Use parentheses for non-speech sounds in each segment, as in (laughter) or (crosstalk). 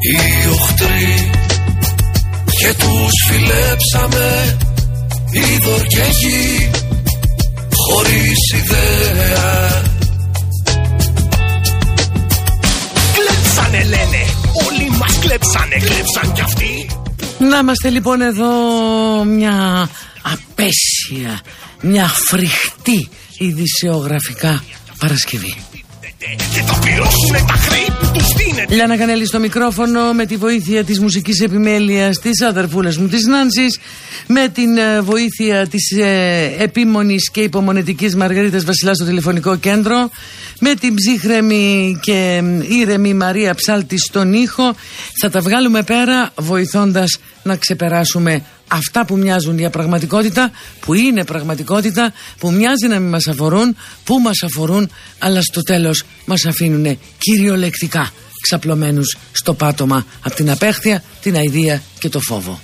οι οχτροί και τους φιλέψαμε είδωρ και γη χωρίς ιδέα. Κλέψανε λένε, όλοι μας κλέψανε, κλέψαν κι αυτοί. Να είμαστε λοιπόν εδώ μια απέσια, μια φρικτή ειδησιογραφικά Παρασκευή. Και θα πληρώσουνε τα χρέη που τους δίνετε Λιάννα Κανέλη στο μικρόφωνο με τη βοήθεια της μουσικής επιμέλειας της αδερφούλας μου της Νάνσης με την ε, βοήθεια της ε, επίμονης και υπομονετικής Μαργαρίτας Βασιλάς στο τηλεφωνικό κέντρο με την ψύχρεμη και ε, ήρεμη Μαρία Ψάλτη στον ήχο θα τα βγάλουμε πέρα βοηθώντας να ξεπεράσουμε αυτά που μοιάζουν για πραγματικότητα, που είναι πραγματικότητα, που μοιάζει να μην μας αφορούν, που μας αφορούν, αλλά στο τέλος μας αφήνουν κυριολεκτικά ξαπλωμένους στο πάτωμα από την απέχθεια, την αηδία και το φόβο.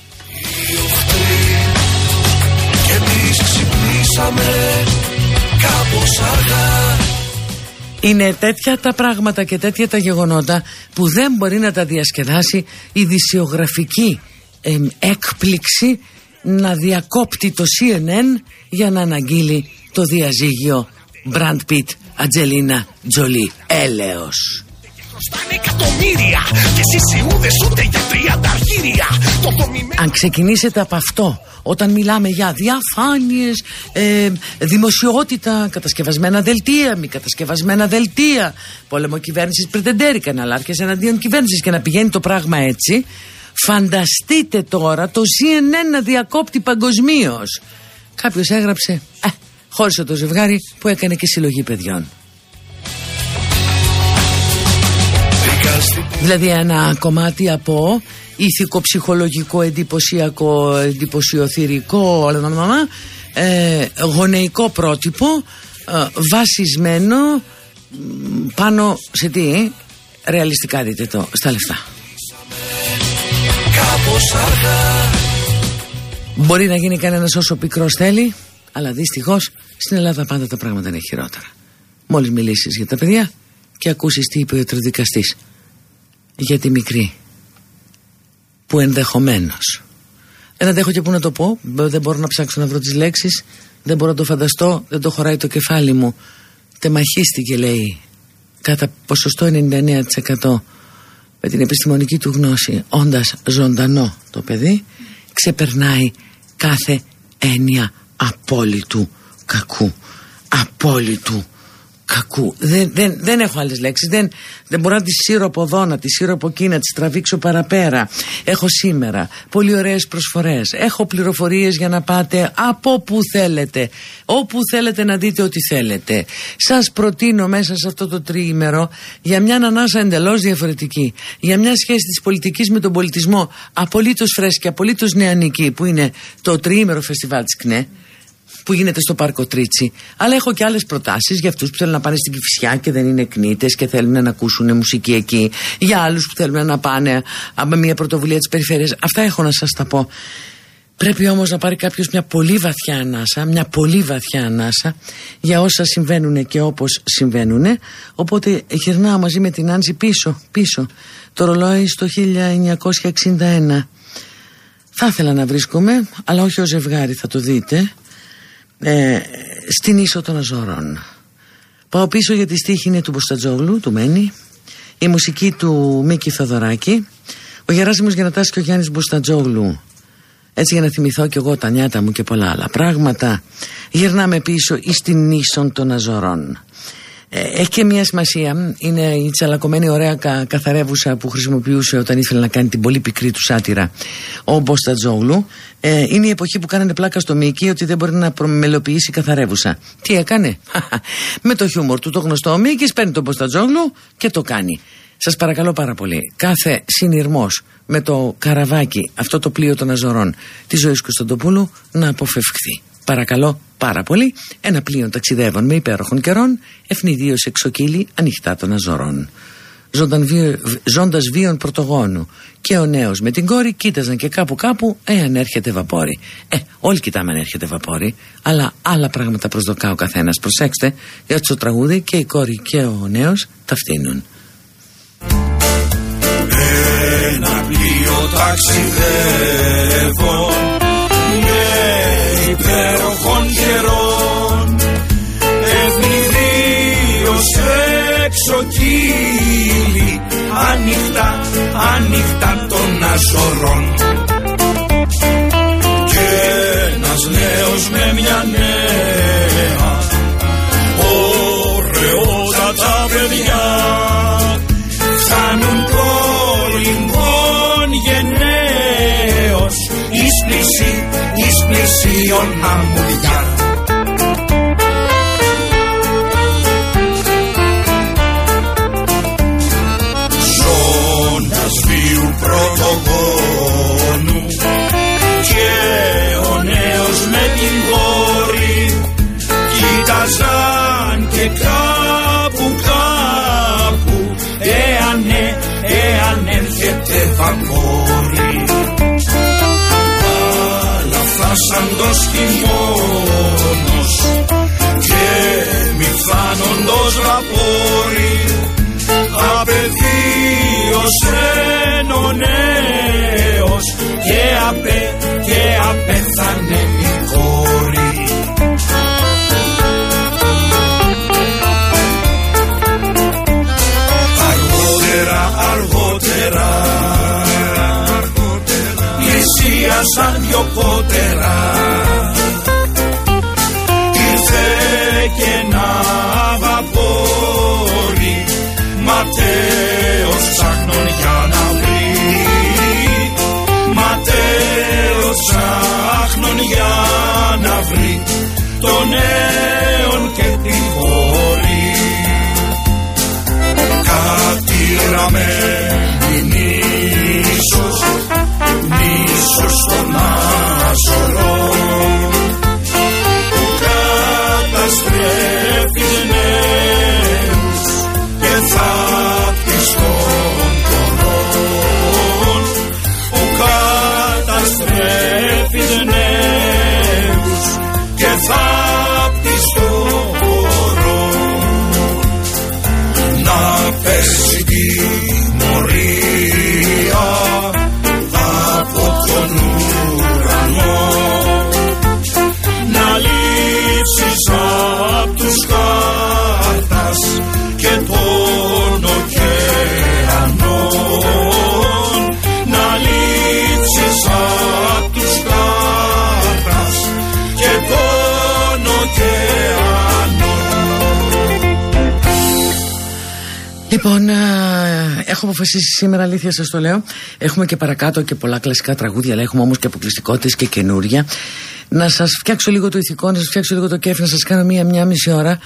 Ξυπνήσαμε κάπως αργά. Είναι τέτοια τα πράγματα και τέτοια τα γεγονότα που δεν μπορεί να τα διασκεδάσει η δυσιογραφική εμ, έκπληξη να διακόπτει το CNN για να αναγγείλει το διαζύγιο Μπραντ Πιτ Ατζελίνα Τζολί έλεος. Χρωστάνε εκατομμύρια Και εσείς οι ούδες ούτε για τριάντα αργύρια Το δομημένο Αν ξεκινήσετε από αυτό όταν μιλάμε για διαφάνειες, ε, δημοσιότητα, κατασκευασμένα δελτία, μη κατασκευασμένα δελτία, πόλεμο κυβέρνησης πρετεντέρη, καναλάρχες εναντίον κυβέρνησης και να πηγαίνει το πράγμα έτσι, φανταστείτε τώρα το CNN να διακόπτει παγκοσμίως. Κάποιος έγραψε, ε, χώρισε το ζευγάρι που έκανε και συλλογή παιδιών. Μπήκαν στην Δηλαδή ένα κομμάτι από ηθικό, ψυχολογικό, εντυπωσιακό, εντυπωσιοθυρικό, λαλαλαλα, ε, γονεϊκό πρότυπο ε, βασισμένο μ, πάνω σε τι, ρεαλιστικά δείτε το, στα λεφτά. κάπως αργά Μπορεί να γίνει κανένας όσο πικρός θέλει, αλλά δυστυχώς στην Ελλάδα πάντα τα πράγματα είναι χειρότερα. Μόλις μιλήσεις για τα παιδιά και ακούσεις τι είπε ο ιατροδικαστής για τη μικρή που ενδεχομένως. Δεν αντέχω και που να το πω δεν μπορώ να ψάξω να βρω τις λέξεις δεν μπορώ να το φανταστώ δεν το χωράει το κεφάλι μου. Τεμαχίστηκε λέει κατά ποσοστό 99% με την επιστημονική του γνώση όντας ζωντανό το παιδί ξεπερνάει κάθε έννοια απόλυτου κακού απόλυτου κακού. Δεν, δεν, δεν έχω άλλες λέξεις. Δεν, δεν μπορώ να τη σύρω από εδώ να τη σύρω από εκεί να τη τραβήξω παραπέρα. Έχω σήμερα πολύ ωραίες προσφορές. Έχω πληροφορίες για να πάτε από που θέλετε. Όπου θέλετε να δείτε ό,τι θέλετε. Σας προτείνω μέσα σε αυτό το τριήμερο για μια ανάσα εντελώς διαφορετική. Για μια σχέση της πολιτικής με τον πολιτισμό απολύτως φρέσκη, απολύτως νεανική που είναι το τριήμερο φεστιβάλ της ΚΝΕ που γίνεται στο Πάρκο Τρίτσι. Αλλά έχω και άλλες προτάσεις για αυτούς που θέλουν να πάνε στην Κυφυσιά και δεν είναι κνήτε και θέλουν να ακούσουν μουσική εκεί. Για άλλους που θέλουν να πάνε από μια πρωτοβουλία της περιφέρειας. Αυτά έχω να σας τα πω. Πρέπει όμως να πάρει κάποιος μια πολύ βαθιά ανάσα, μια πολύ βαθιά ανάσα για όσα συμβαίνουν και όπως συμβαίνουν. Οπότε γυρνάω μαζί με την Άντζη πίσω, πίσω, το ρολόι στο 1961. Θα ήθελα να βρίσκομαι, αλλά όχι ως ζευγάρι θα το δείτε, ε, στην ίσο των Αζωρών. Πάω πίσω για τη στίχη είναι του Μποστατζόγλου, του Μένη, η μουσική του Μίκη Θοδωράκη, ο Γεράσιμος Γενατάς και ο Γιάννης Μποστατζόγλου. Έτσι για να θυμηθώ κι εγώ τα νιάτα μου και πολλά άλλα πράγματα γυρνάμε πίσω εις την ίσον των Αζωρών. ε, έχει και μια σημασία. Είναι η τσαλακωμένη ωραία κα, καθαρεύουσα που χρησιμοποιούσε όταν ήθελε να κάνει την πολύ πικρή του σάτυρα ο Μποστατζόγλου. Ε, είναι η εποχή που κάνανε πλάκα στο Μίκη ότι δεν μπορεί να προμελοποιήσει καθαρεύουσα. Τι έκανε; (laughs) Με το χιούμορ του το γνωστό ο Μίκης παίρνει τον Μποστατζόγλου και το κάνει. Σας παρακαλώ πάρα πολύ, κάθε συνειρμός με το καραβάκι, αυτό το πλοίο των Αζωρών της ζωής Κωνσταντοπούλου να αποφευχθεί. Παρακαλώ πάρα πολύ, ένα πλοίο ταξιδεύων με υπέροχων καιρών, ευνηδίως εξοκύλει ανοιχτά των Αζωρών. Ζώντας βίων πρωτογόνου και ο νέος με την κόρη κοίταζαν και κάπου κάπου εάν έρχεται βαπόρι. Ε, όλοι κοιτάμε αν έρχεται βαπόρι, αλλά άλλα πράγματα προσδοκά ο καθένας. Προσέξτε, για το τραγούδι και η κόρη και ο νέος τα φτύνουν. Ένα πλοίο ταξιδεύω με υπέροχων καιρών. Ευνηδίως εξοκύλει ανοιχτά, ανοιχτά των αζωρών. Και ένας νέος με μια νέα expresión a mollar. Φτάσαντος χειμώνος και μη φθάνοντος βαπόρι απεδίως ο νέος και απέ, και απέθανε η κόρη. Αργότερα, αργότερα, πλησίασαν δυο κότερα ήρθε και ένα βαπόρι Λοιπόν, α, έχω αποφασίσει σήμερα, αλήθεια σας το λέω. Έχουμε και παρακάτω και πολλά κλασικά τραγούδια, αλλά έχουμε όμως και αποκλειστικότητες και καινούρια. Να σας φτιάξω λίγο το ηθικό, να σας φτιάξω λίγο το κέφι, να σας κάνω μία-μία μισή ώρα.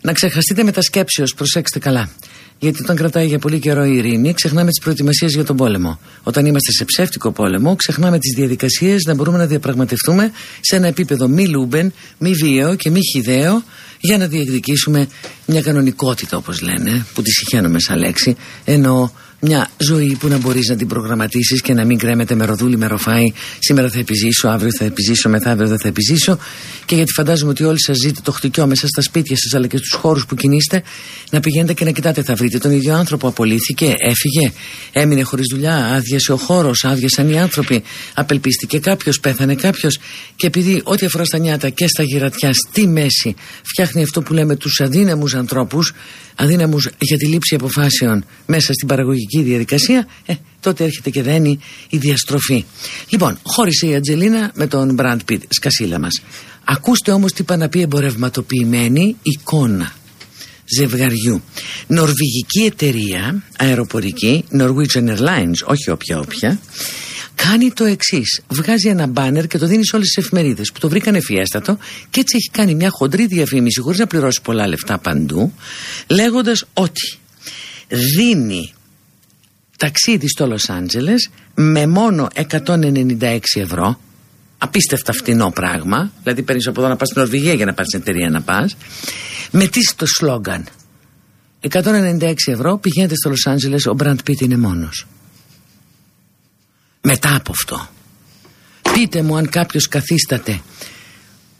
Να ξεχαστείτε με τα σκέψεω, προσέξτε καλά. Γιατί όταν κρατάει για πολύ καιρό η ειρήνη, ξεχνάμε τις προετοιμασίες για τον πόλεμο. Όταν είμαστε σε ψεύτικο πόλεμο, ξεχνάμε τις διαδικασίες να μπορούμε να διαπραγματευτούμε σε ένα επίπεδο μη λούμπεν, μη βίαιο και μη χιδαίο, για να διεκδικήσουμε μια κανονικότητα, όπως λένε, που τη συχαίνομαι σαν λέξη, ενώ μια ζωή που να μπορείς να την προγραμματίσεις και να μην κρέμεται με ροδούλη, με ροφάι. Σήμερα θα επιζήσω, αύριο θα επιζήσω, μεθαύριο δεν θα επιζήσω. Και γιατί φαντάζομαι ότι όλοι σας ζείτε το χτυκιό μέσα στα σπίτια σας αλλά και στους χώρους που κινείστε, να πηγαίνετε και να κοιτάτε. Θα βρείτε τον ίδιο άνθρωπο. Απολύθηκε, έφυγε, έμεινε χωρίς δουλειά, άδειασε ο χώρος, άδειασαν οι άνθρωποι. Απελπίστηκε κάποιος, πέθανε κάποιος. Και επειδή ό,τι αφορά στα νιάτα και στα γυρατιά, στη μέση, φτιάχνει αυτό που λέμε τους αδύναμους ανθρώπους, αδύναμους για τη λήψη αποφάσεων μέσα στην παραγωγική διαδικασία, ε, τότε έρχεται και δένει η διαστροφή. Λοιπόν, χώρισε η Ατζελίνα με τον Μπραντ Πιτ, σκασίλα μας. Ακούστε όμως τι είπα να πει εμπορευματοποιημένη εικόνα ζευγαριού. Νορβηγική εταιρεία αεροπορική, Norwegian Airlines, όχι όποια όποια, κάνει το εξής. Βγάζει ένα μπάνερ και το δίνει σε όλες τις εφημερίδες που το βρήκαν ευφιέστατο και έτσι έχει κάνει μια χοντρή διαφήμιση χωρίς να πληρώσει πολλά λεφτά παντού, λέγοντας ότι δίνει ταξίδι στο Λος Άντζελες με μόνο 196 ευρώ. Απίστευτα φτηνό πράγμα. Δηλαδή παίρνεις από εδώ να πας στην Νορβηγία για να πας στην εταιρεία να πας. Με τι στο σλόγκαν. 196 ευρώ πηγαίνετε στο Λος Άντζελες ο Μπραντ Πίτ είναι μόνος. Μετά από αυτό πείτε μου αν κάποιος καθίσταται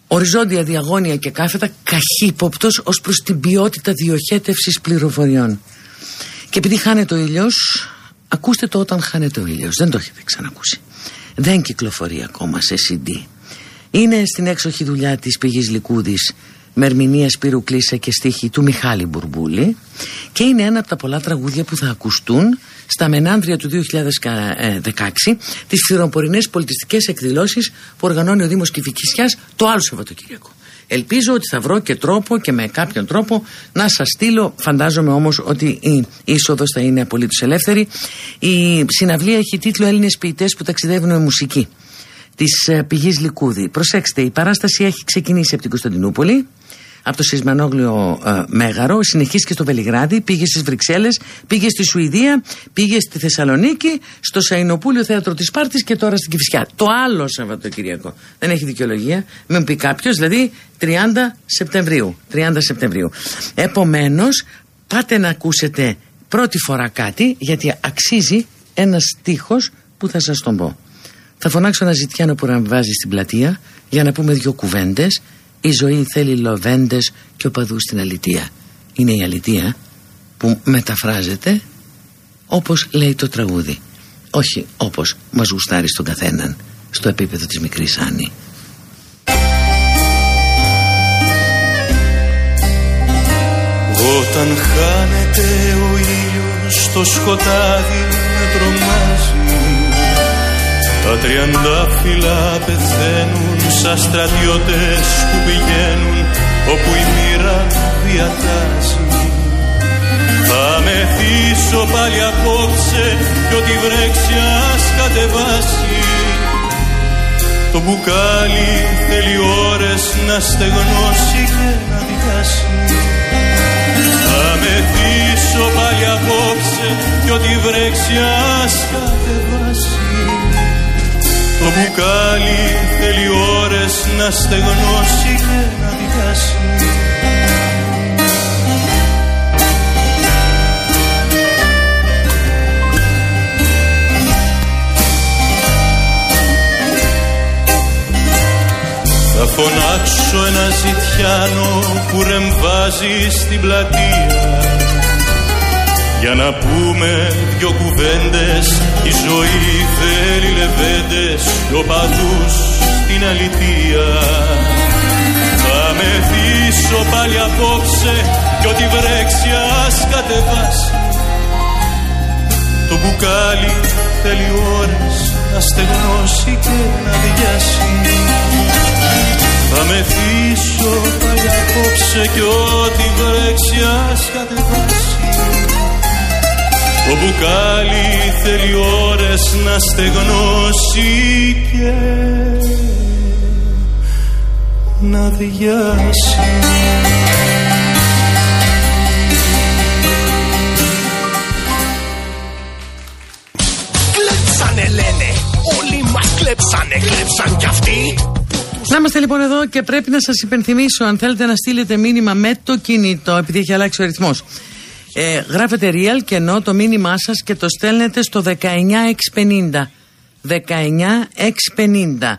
οριζόντια διαγώνια και κάθετα καχύποπτος ως προς την ποιότητα διοχέτευσης πληροφοριών. Και επειδή χάνεται ο ήλιος ακούστε το όταν χάνεται ο ήλιος. Δεν το έχετε ξανακούσει. Δεν κυκλοφορεί ακόμα σε CD είναι στην έξοχη δουλειά της πηγής Λικούδης με ερμηνεία Σπύρου Κλίσσα και στίχη του Μιχάλη Μπουρμπούλη και είναι ένα από τα πολλά τραγούδια που θα ακουστούν στα Μενάνδρια του 2016 τις φθυροπορεινές πολιτιστικές εκδηλώσεις που οργανώνει ο Δήμος Κηφικησιάς το άλλο Σαββατοκύριακο. Ελπίζω ότι θα βρω και τρόπο και με κάποιον τρόπο να σας στείλω, φαντάζομαι όμως ότι η είσοδος θα είναι απολύτως ελεύθερη. Η συναυλία έχει τίτλο Έλληνες ποιητές που ταξιδεύουν με μουσική της ε, πηγής Λικούδη. Προσέξτε, η παράσταση έχει ξεκινήσει από την Κωνσταντινούπολη από το Σισμανόγλιο ε, Μέγαρο, συνεχίστηκε στο Βελιγράδι, πήγε στις Βρυξέλλες, πήγε στη Σουηδία, πήγε στη Θεσσαλονίκη, στο Σαϊνοπούλιο Θέατρο της Πάρτης και τώρα στην Κυφσιά. Το άλλο Σαββατοκυριακό. Δεν έχει δικαιολογία. Μην πει κάποιος, δηλαδή 30 Σεπτεμβρίου. 30 Σεπτεμβρίου. Επομένως, πάτε να ακούσετε πρώτη φορά κάτι, γιατί αξίζει ένα στίχος που θα σας τον πω. Θα φωνάξω ένα ζητιάνο που βάζει στην πλατεία για να πούμε δύο κουβέντες η ζωή θέλει λοβέντες και οπαδούς στην αλητεία. Είναι η αλητεία που μεταφράζεται όπως λέει το τραγούδι. Όχι όπως μας γουστάρει στον καθέναν στο επίπεδο της μικρής Άννη. Όταν χάνεται ο ήλιος στο σκοτάδι με τρομάζει τα τριαντάφυλλα πεθαίνουν σαν στρατιώτες που πηγαίνουν όπου η μοίρα διατάζει Θα μεθύσω πάλι απόψε κι ό,τι βρέξει ας κατεβάσει. Το μπουκάλι θέλει ώρες να στεγνώσει και να διάσει Θα μεθύσω πάλι απόψε κι ό,τι βρέξει ας κατεβάσει το μπουκάλι θέλει ώρες να στεγνώσει και να διάσει Θα φωνάξω ένα ζητιάνο που ρεμβάζει στην πλατεία για να πούμε δυο κουβέντες Η ζωή θέλει λεβέντες Δυο παντούς στην αληθεία Θα μεθύσω πάλι απόψε Κι ό,τι βρέξει ας κατεβάσει. Το μπουκάλι θέλει ώρες να στεγνώσει και να διάσει Θα μεθύσω πάλι απόψε Κι ό,τι βρέξει ας κατεβάσει το μπουκάλι θέλει ώρες να στεγνώσει και να διάσει. Κλέψανε λένε, όλοι μας κλέψανε, κλέψαν κι αυτοί. Να είμαστε λοιπόν εδώ και πρέπει να σας υπενθυμίσω αν θέλετε να στείλετε μήνυμα με το κινητό επειδή έχει αλλάξει ο ρυθμός ε, γράφετε real και ενώ το μήνυμά σας και το στέλνετε στο 19650. 19650.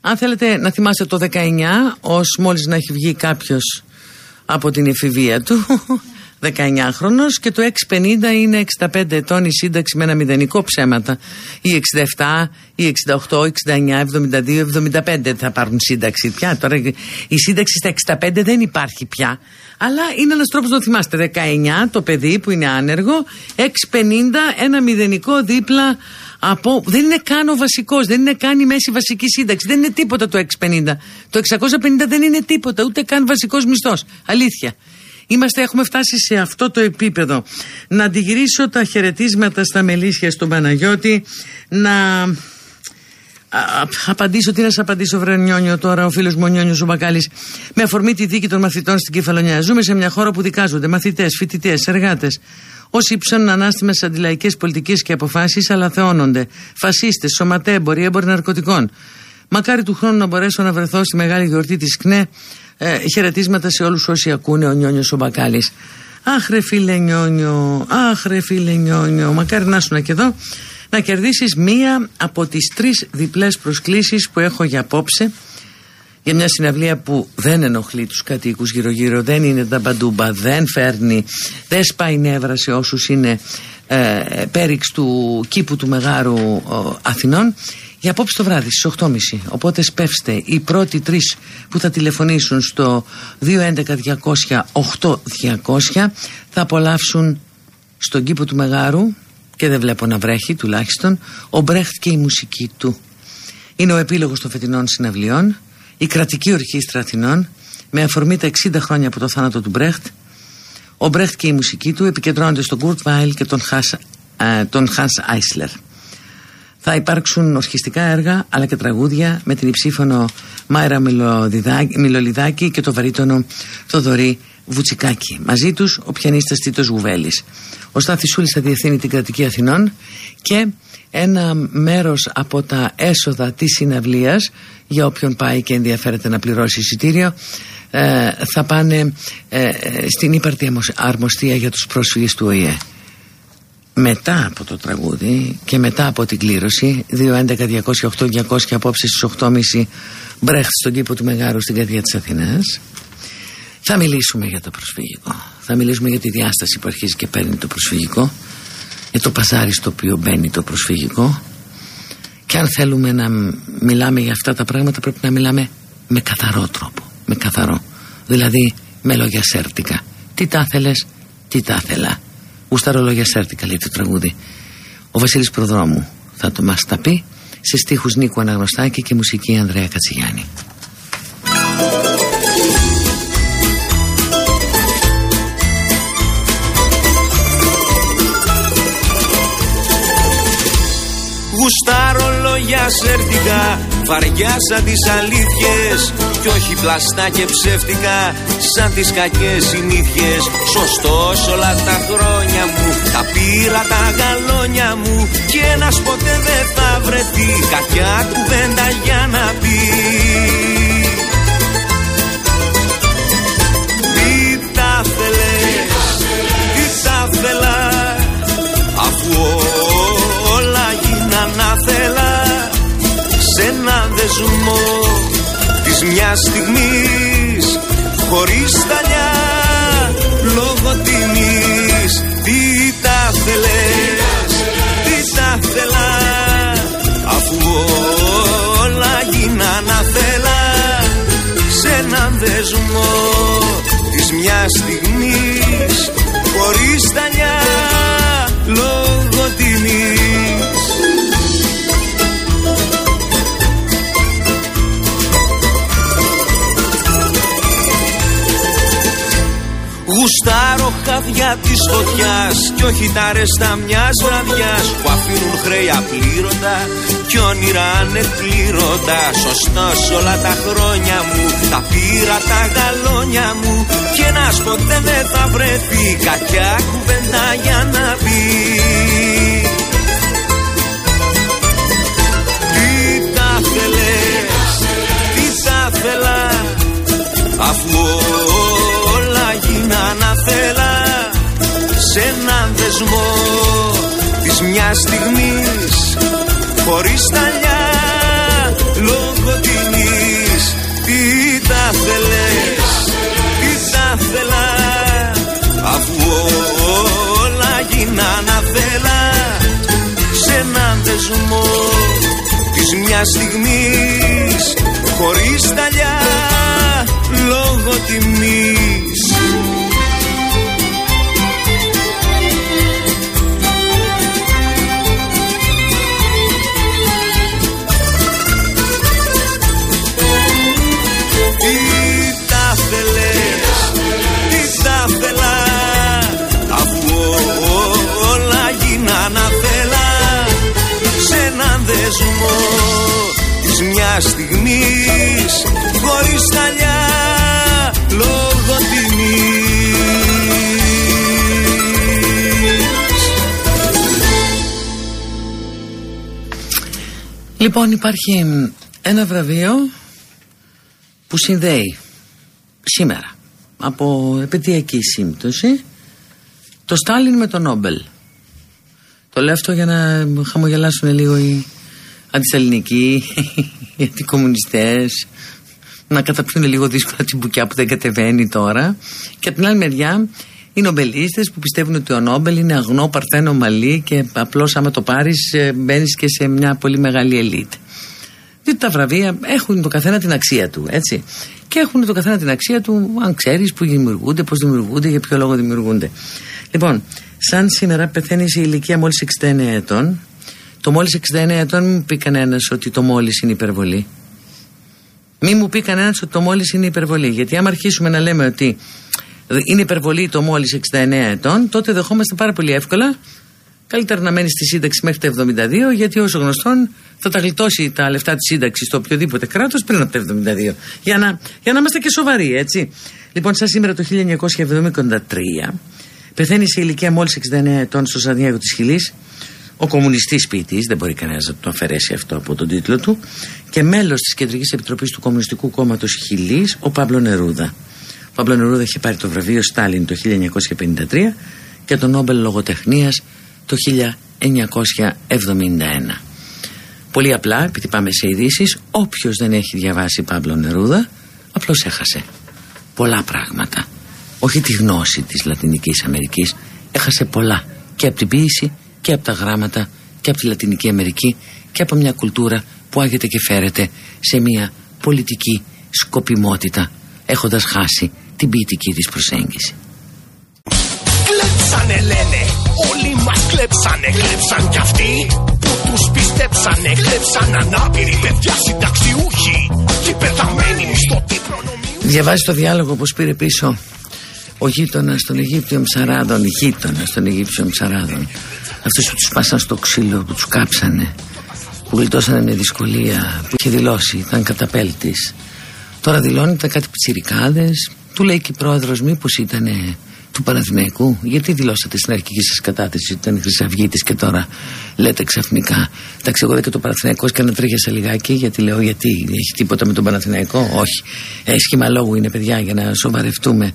Αν θέλετε να θυμάστε το 19 ως μόλις να έχει βγει κάποιος από την εφηβεία του 19χρονο και το 650 είναι 65 ετών η σύνταξη με ένα μηδενικό ψέματα. Ή 67, ή 68, 69, 72, 75 θα πάρουν σύνταξη πια. Τώρα η σύνταξη στα 65 δεν υπάρχει πια. Αλλά είναι ένας τρόπος να το θυμάστε. 19 το παιδί που είναι άνεργο, 650 ένα μηδενικό δίπλα από. Δεν είναι καν ο βασικός, δεν είναι καν η μέση βασική σύνταξη, δεν είναι τίποτα το 650. Το 650 δεν είναι τίποτα, ούτε καν βασικός μισθός. Αλήθεια. Είμαστε, έχουμε φτάσει σε αυτό το επίπεδο. Να αντιγυρίσω τα χαιρετίσματα στα μελίσια στον Παναγιώτη, να απαντήσω, τι να σα απαντήσω, βρε Νιόνιο, τώρα, ο φίλος μου ο Νιόνιος ο Μπακάλης, με αφορμή τη δίκη των μαθητών στην Κεφαλονιά. Ζούμε σε μια χώρα που δικάζονται μαθητές, φοιτητές, εργάτες. Όσοι ψώνουν ανάστημε αντιλαϊκές πολιτικές και αποφάσεις, αλλά θεώνονται. Φασίστες, σωματέμποροι, έμποροι ναρκωτικών. Μακάρι του χρόνου να μπορέσω να βρεθώ στη μεγάλη γιορτή της ΚΝΕ. Ε, χαιρετίσματα σε όλους όσοι ακούνε ο Νιόνιος ο Μπακάλης. Αχ ρε φίλε Νιόνιο, αχ ρε φίλε Νιόνιο, μακάρι να σου και εδώ να κερδίσεις μία από τις τρεις διπλές προσκλήσεις που έχω για απόψε για μια συναυλία που δεν ενοχλεί τους κατοίκους γύρω γύρω δεν είναι τα μπαντούμπα, δεν φέρνει δεν σπάει νεύρα σε όσους είναι ε, πέριξ του κήπου του Μεγάρου Αθηνών για απόψε το βράδυ στις 8.30 οπότε σπεύστε οι πρώτοι τρεις που θα τηλεφωνήσουν στο 211-200-8200 θα απολαύσουν στον κήπο του Μεγάρου και δεν βλέπω να βρέχει τουλάχιστον ο Μπρέχτ και η μουσική του. Είναι ο επίλογος των φετινών συναυλιών η κρατική ορχήστρα Αθηνών με αφορμή τα 60 χρόνια από το θάνατο του Μπρέχτ. Ο Μπρέχτ και η μουσική του επικεντρώνονται στον Κουρτ Βάιλ και τον Χάς, ε, τον Άισλερ θα υπάρξουν ορχιστικά έργα αλλά και τραγούδια με την υψήφωνο Μάιρα Μιλολιδάκη και το βαρύτονο Θοδωρή Βουτσικάκη. Μαζί τους ο πιανίστας Τίτος Γουβέλης. Ο Στάθης Σούλης θα διευθύνει την κρατική Αθηνών και ένα μέρος από τα έσοδα της συναυλίας για όποιον πάει και ενδιαφέρεται να πληρώσει εισιτήριο ε, θα πάνε ε, στην ύπαρτη αρμοστία για τους πρόσφυγες του ΟΗΕ μετά από το τραγούδι και μετά από την κλήρωση 2.11.208.200 απόψε στις 8.30 Μπρέχτ στον κήπο του Μεγάρου στην καρδιά της Αθηνάς. Θα μιλήσουμε για το προσφυγικό. Θα μιλήσουμε για τη διάσταση που αρχίζει και παίρνει το προσφυγικό για το παζάρι στο οποίο μπαίνει το προσφυγικό. Και αν θέλουμε να μιλάμε για αυτά τα πράγματα πρέπει να μιλάμε με καθαρό τρόπο. Με καθαρό. Δηλαδή με λόγια σέρτικα. Τι τα θέλες, τι τα θέλα Ουσταρολόγια σέρτικα λέει το τραγούδι. Ο Βασίλης Προδρόμου θα το μας τα πει σε στίχους Νίκου Αναγνωστάκη και μουσική Ανδρέα Κατσιγιάννη. Γουστάρω λόγια σερτικά Βαριά σαν τις αλήθειες. Κι όχι πλαστά και ψεύτικα Σαν τις κακές συνήθειες. Σωστός όλα τα χρόνια μου Τα πήρα τα γαλόνια μου. Κι ένας ποτέ δεν θα βρεθεί Κακιά κουβέντα για να πει. Τι τα θέλες Τι τα θέλα Αφού να θέλα σε ένα δεσμό της μιας στιγμής χωρίς ταλιά λόγω τιμής. Τι τα θέλες, τι τα θέλα αφού όλα γίναν θέλα σε έναν δεσμό της μιας στιγμής χωρίς ταλιά Γουστάρω χαδιά της φωτιάς Κι όχι τα ρέστα μιας βραδιάς Που αφήνουν χρέη απλήρωτα Κι όνειρα ανεπλήρωτα. Σωστός όλα τα χρόνια μου Τα πήρα τα γαλόνια μου Και ένας ποτέ δεν θα βρεθεί Κακιά κουβέντα για να πει. Τι τα θέλες Τι τα θέλα Αφού να θέλα σε έναν δεσμό της μιας στιγμής χωρίς ταλιά λόγω τιμής. Τι τα θέλες, τι τα θέλα αφού όλα γίναν θέλα σε έναν δεσμό της μιας στιγμής χωρίς ταλιά λόγω τιμής Λοιπόν υπάρχει ένα βραβείο που συνδέει σήμερα από επαιτειακή σύμπτωση το Στάλιν με τον Νόμπελ. Το λέω αυτό για να χαμογελάσουν λίγο οι αντισαλληνικοί, (laughs) οι αντικομουνιστές, να καταπιούν λίγο δύσκολα την μπουκιά που δεν κατεβαίνει τώρα. Και από την άλλη μεριά οι νομπελίστες που πιστεύουν ότι ο Νόμπελ είναι αγνό, παρθένο, μαλλί και απλώς άμα το πάρεις ε, μπαίνεις και σε μια πολύ μεγάλη ελίτ. Διότι τα βραβεία έχουν το καθένα την αξία του, έτσι. Και έχουν το καθένα την αξία του, αν ξέρεις που δημιουργούνται, πώς δημιουργούνται, για ποιο λόγο δημιουργούνται. Λοιπόν, σαν σήμερα πεθαίνει σε ηλικία μόλις 69 ετών, το μόλις 69 ετών μην μου πει κανένας ότι το μόλις είναι υπερβολή. Μην μου πει κανένας ότι το μόλις είναι υπερβολή. Γιατί άμα αρχίσουμε να λέμε ότι είναι υπερβολή το μόλις 69 ετών, τότε δεχόμαστε πάρα πολύ εύκολα Καλύτερα να μένει στη σύνταξη μέχρι τα 72, γιατί όσο γνωστόν θα τα γλιτώσει τα λεφτά της σύνταξης στο οποιοδήποτε κράτος πριν από τα 72. Για να, για να είμαστε και σοβαροί, έτσι. Λοιπόν, σαν σήμερα το 1973, πεθαίνει σε ηλικία μόλις 69 ετών στο Σαντιάγο της Χιλής, ο κομμουνιστής ποιητής, δεν μπορεί κανένας να το αφαιρέσει αυτό από τον τίτλο του, και μέλος της Κεντρικής Επιτροπής του Κομμουνιστικού Κόμματος Χιλής, ο Παύλο Νερούδα. Ο Παύλο Νερούδα είχε πάρει το βραβείο Στάλιν το 1953 και τον Νόμπελ Λογοτεχνίας το 1971. Πολύ απλά, επειδή πάμε σε ειδήσεις, όποιος δεν έχει διαβάσει Παύλο Νερούδα, απλώς έχασε πολλά πράγματα. Όχι τη γνώση της Λατινικής Αμερικής, έχασε πολλά και από την ποίηση και από τα γράμματα και από τη Λατινική Αμερική και από μια κουλτούρα που άγεται και φέρεται σε μια πολιτική σκοπιμότητα έχοντας χάσει την ποιητική της προσέγγιση. Κλέψανε λένε, όλοι μας κλέψανε, κλέψαν κι αυτοί που τους πιστέψανε, κλέψαν ανάπηροι παιδιά συνταξιούχοι και πεθαμένοι μισθωτοί προνομιούχοι. Διαβάζει το διάλογο πως πήρε πίσω ο γείτονας των Αιγύπτιων ψαράδων, γείτονα των Αιγύπτιων ψαράδων. Αυτούς που τους πάσαν στο ξύλο, που τους κάψανε, που γλιτώσανε μια δυσκολία, που είχε δηλώσει, ήταν καταπέλτης. Τώρα δηλώνει ήταν κάτι πιτσιρικάδες. Του λέει και η πρόεδρος, μήπως ήταν του Παναθηναϊκού; Γιατί δηλώσατε στην αρχική σας κατάθεση ότι ήταν Χρυσαυγήτη και τώρα λέτε ξαφνικά. Εντάξει, εγώ και το Παναθηναϊκός και ανατρίχιασα λιγάκι γιατί λέω γιατί έχει τίποτα με τον Παναθηναϊκό; Όχι. Έσχημα λόγου είναι παιδιά για να σοβαρευτούμε.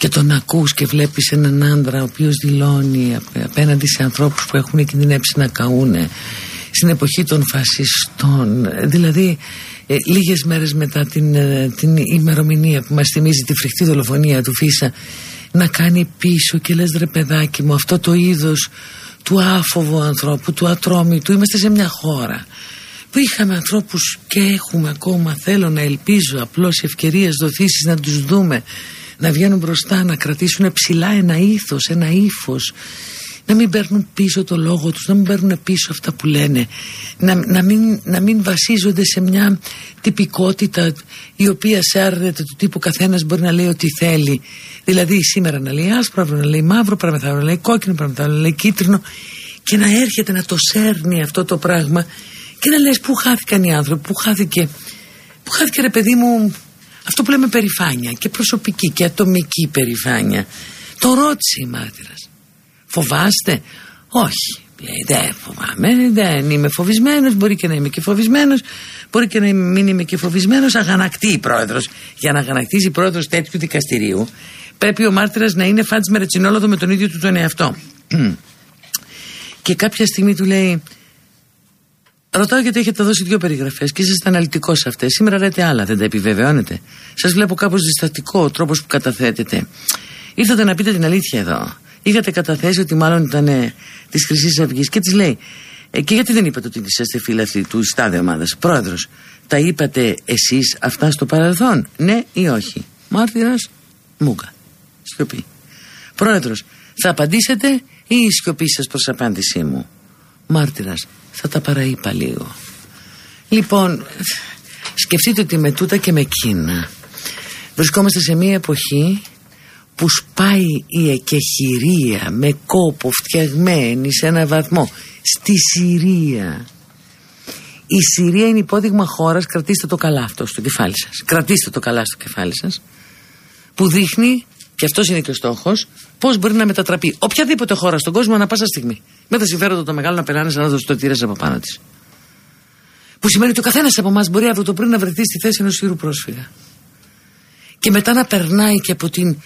Και τον ακούς και βλέπεις έναν άντρα ο οποίος δηλώνει απέναντι σε ανθρώπους που έχουν κινδυνεύσει να καούνε στην εποχή των φασιστών. Δηλαδή ε, λίγες μέρες μετά την, ε, την ημερομηνία που μας θυμίζει τη φρικτή δολοφονία του Φίσα να κάνει πίσω και λες ρε παιδάκι μου αυτό το είδος του άφοβου ανθρώπου, του ατρόμητου είμαστε σε μια χώρα που είχαμε ανθρώπους και έχουμε ακόμα θέλω να ελπίζω απλώς ευκαιρίες δοθήσεις να τους δούμε να βγαίνουν μπροστά να κρατήσουν ψηλά ένα ήθος, ένα ύφος. Να μην παίρνουν πίσω το λόγο τους, να μην παίρνουν πίσω αυτά που λένε, να, να, μην, να μην βασίζονται σε μια τυπικότητα η οποία σέρνεται του τύπου καθένας μπορεί να λέει ό,τι θέλει. Δηλαδή σήμερα να λέει άσπρο, να λέει μαύρο, πράγμα να λέει κόκκινο, πράγμα να λέει κίτρινο. Και να έρχεται να το σέρνει αυτό το πράγμα και να λες πού χάθηκαν οι άνθρωποι, πού χάθηκε, πού χάθηκε ρε παιδί μου αυτό που λέμε περηφάνεια και προσωπική και ατομική περηφάνεια. Το ρώτησε η μάρτυρας. Φοβάστε; Όχι. Λέει δεν φοβάμαι, δεν είμαι φοβισμένος, μπορεί και να είμαι και φοβισμένος, μπορεί και να μην είμαι και φοβισμένος, αγανακτεί η πρόεδρος. Για να αγανακτήσει πρόεδρος τέτοιου δικαστηρίου πρέπει ο μάρτυρας να είναι φάτς ρετσινόλοδο με τον ίδιο του τον εαυτό. (clears throat) και κάποια στιγμή του λέει Ρωτάω γιατί έχετε δώσει δύο περιγραφές και είσαστε αναλυτικός σε αυτές. Σήμερα λέτε άλλα, δεν τα επιβεβαιώνετε. Σας βλέπω κάπως διστακτικό ο τρόπος που καταθέτετε. Ήρθατε να πείτε την αλήθεια εδώ είχατε καταθέσει ότι μάλλον ήταν ε, της Χρυσής Αυγής και της λέει. Ε, και γιατί δεν είπατε ότι είσαστε φίλαθλοι του στάδε ομάδας; Πρόεδρος, τα είπατε εσείς αυτά στο παρελθόν, ναι ή όχι; Μάρτυρας, μούγκα. Σιωπή. Πρόεδρος, θα απαντήσετε ή η σιωπή σας προς απάντησή μου; Μάρτυρας, θα τα παραείπα λίγο. Λοιπόν, σκεφτείτε ότι με τούτα και με εκείνα βρισκόμαστε σε μια εποχή που σπάει η εκεχηρία με κόπο φτιαγμένη σε ένα βαθμό. Στη Συρία. Η Συρία είναι υπόδειγμα χώρας κρατήστε το καλά αυτό στο κεφάλι σας. Κρατήστε το καλά στο κεφάλι σας που δείχνει και αυτός είναι και ο στόχος πώς μπορεί να μετατραπεί οποιαδήποτε χώρα στον κόσμο ανά πάσα στιγμή με τα συμφέροντα το μεγάλο να περνάνε σαν να δώσει το από πάνω της Που σημαίνει ότι ο καθένας από εμάς μπορεί αύριο το πρωί να βρεθεί στη θέση ενός ήρου πρόσφυγα. Και μετά να περνάει και από την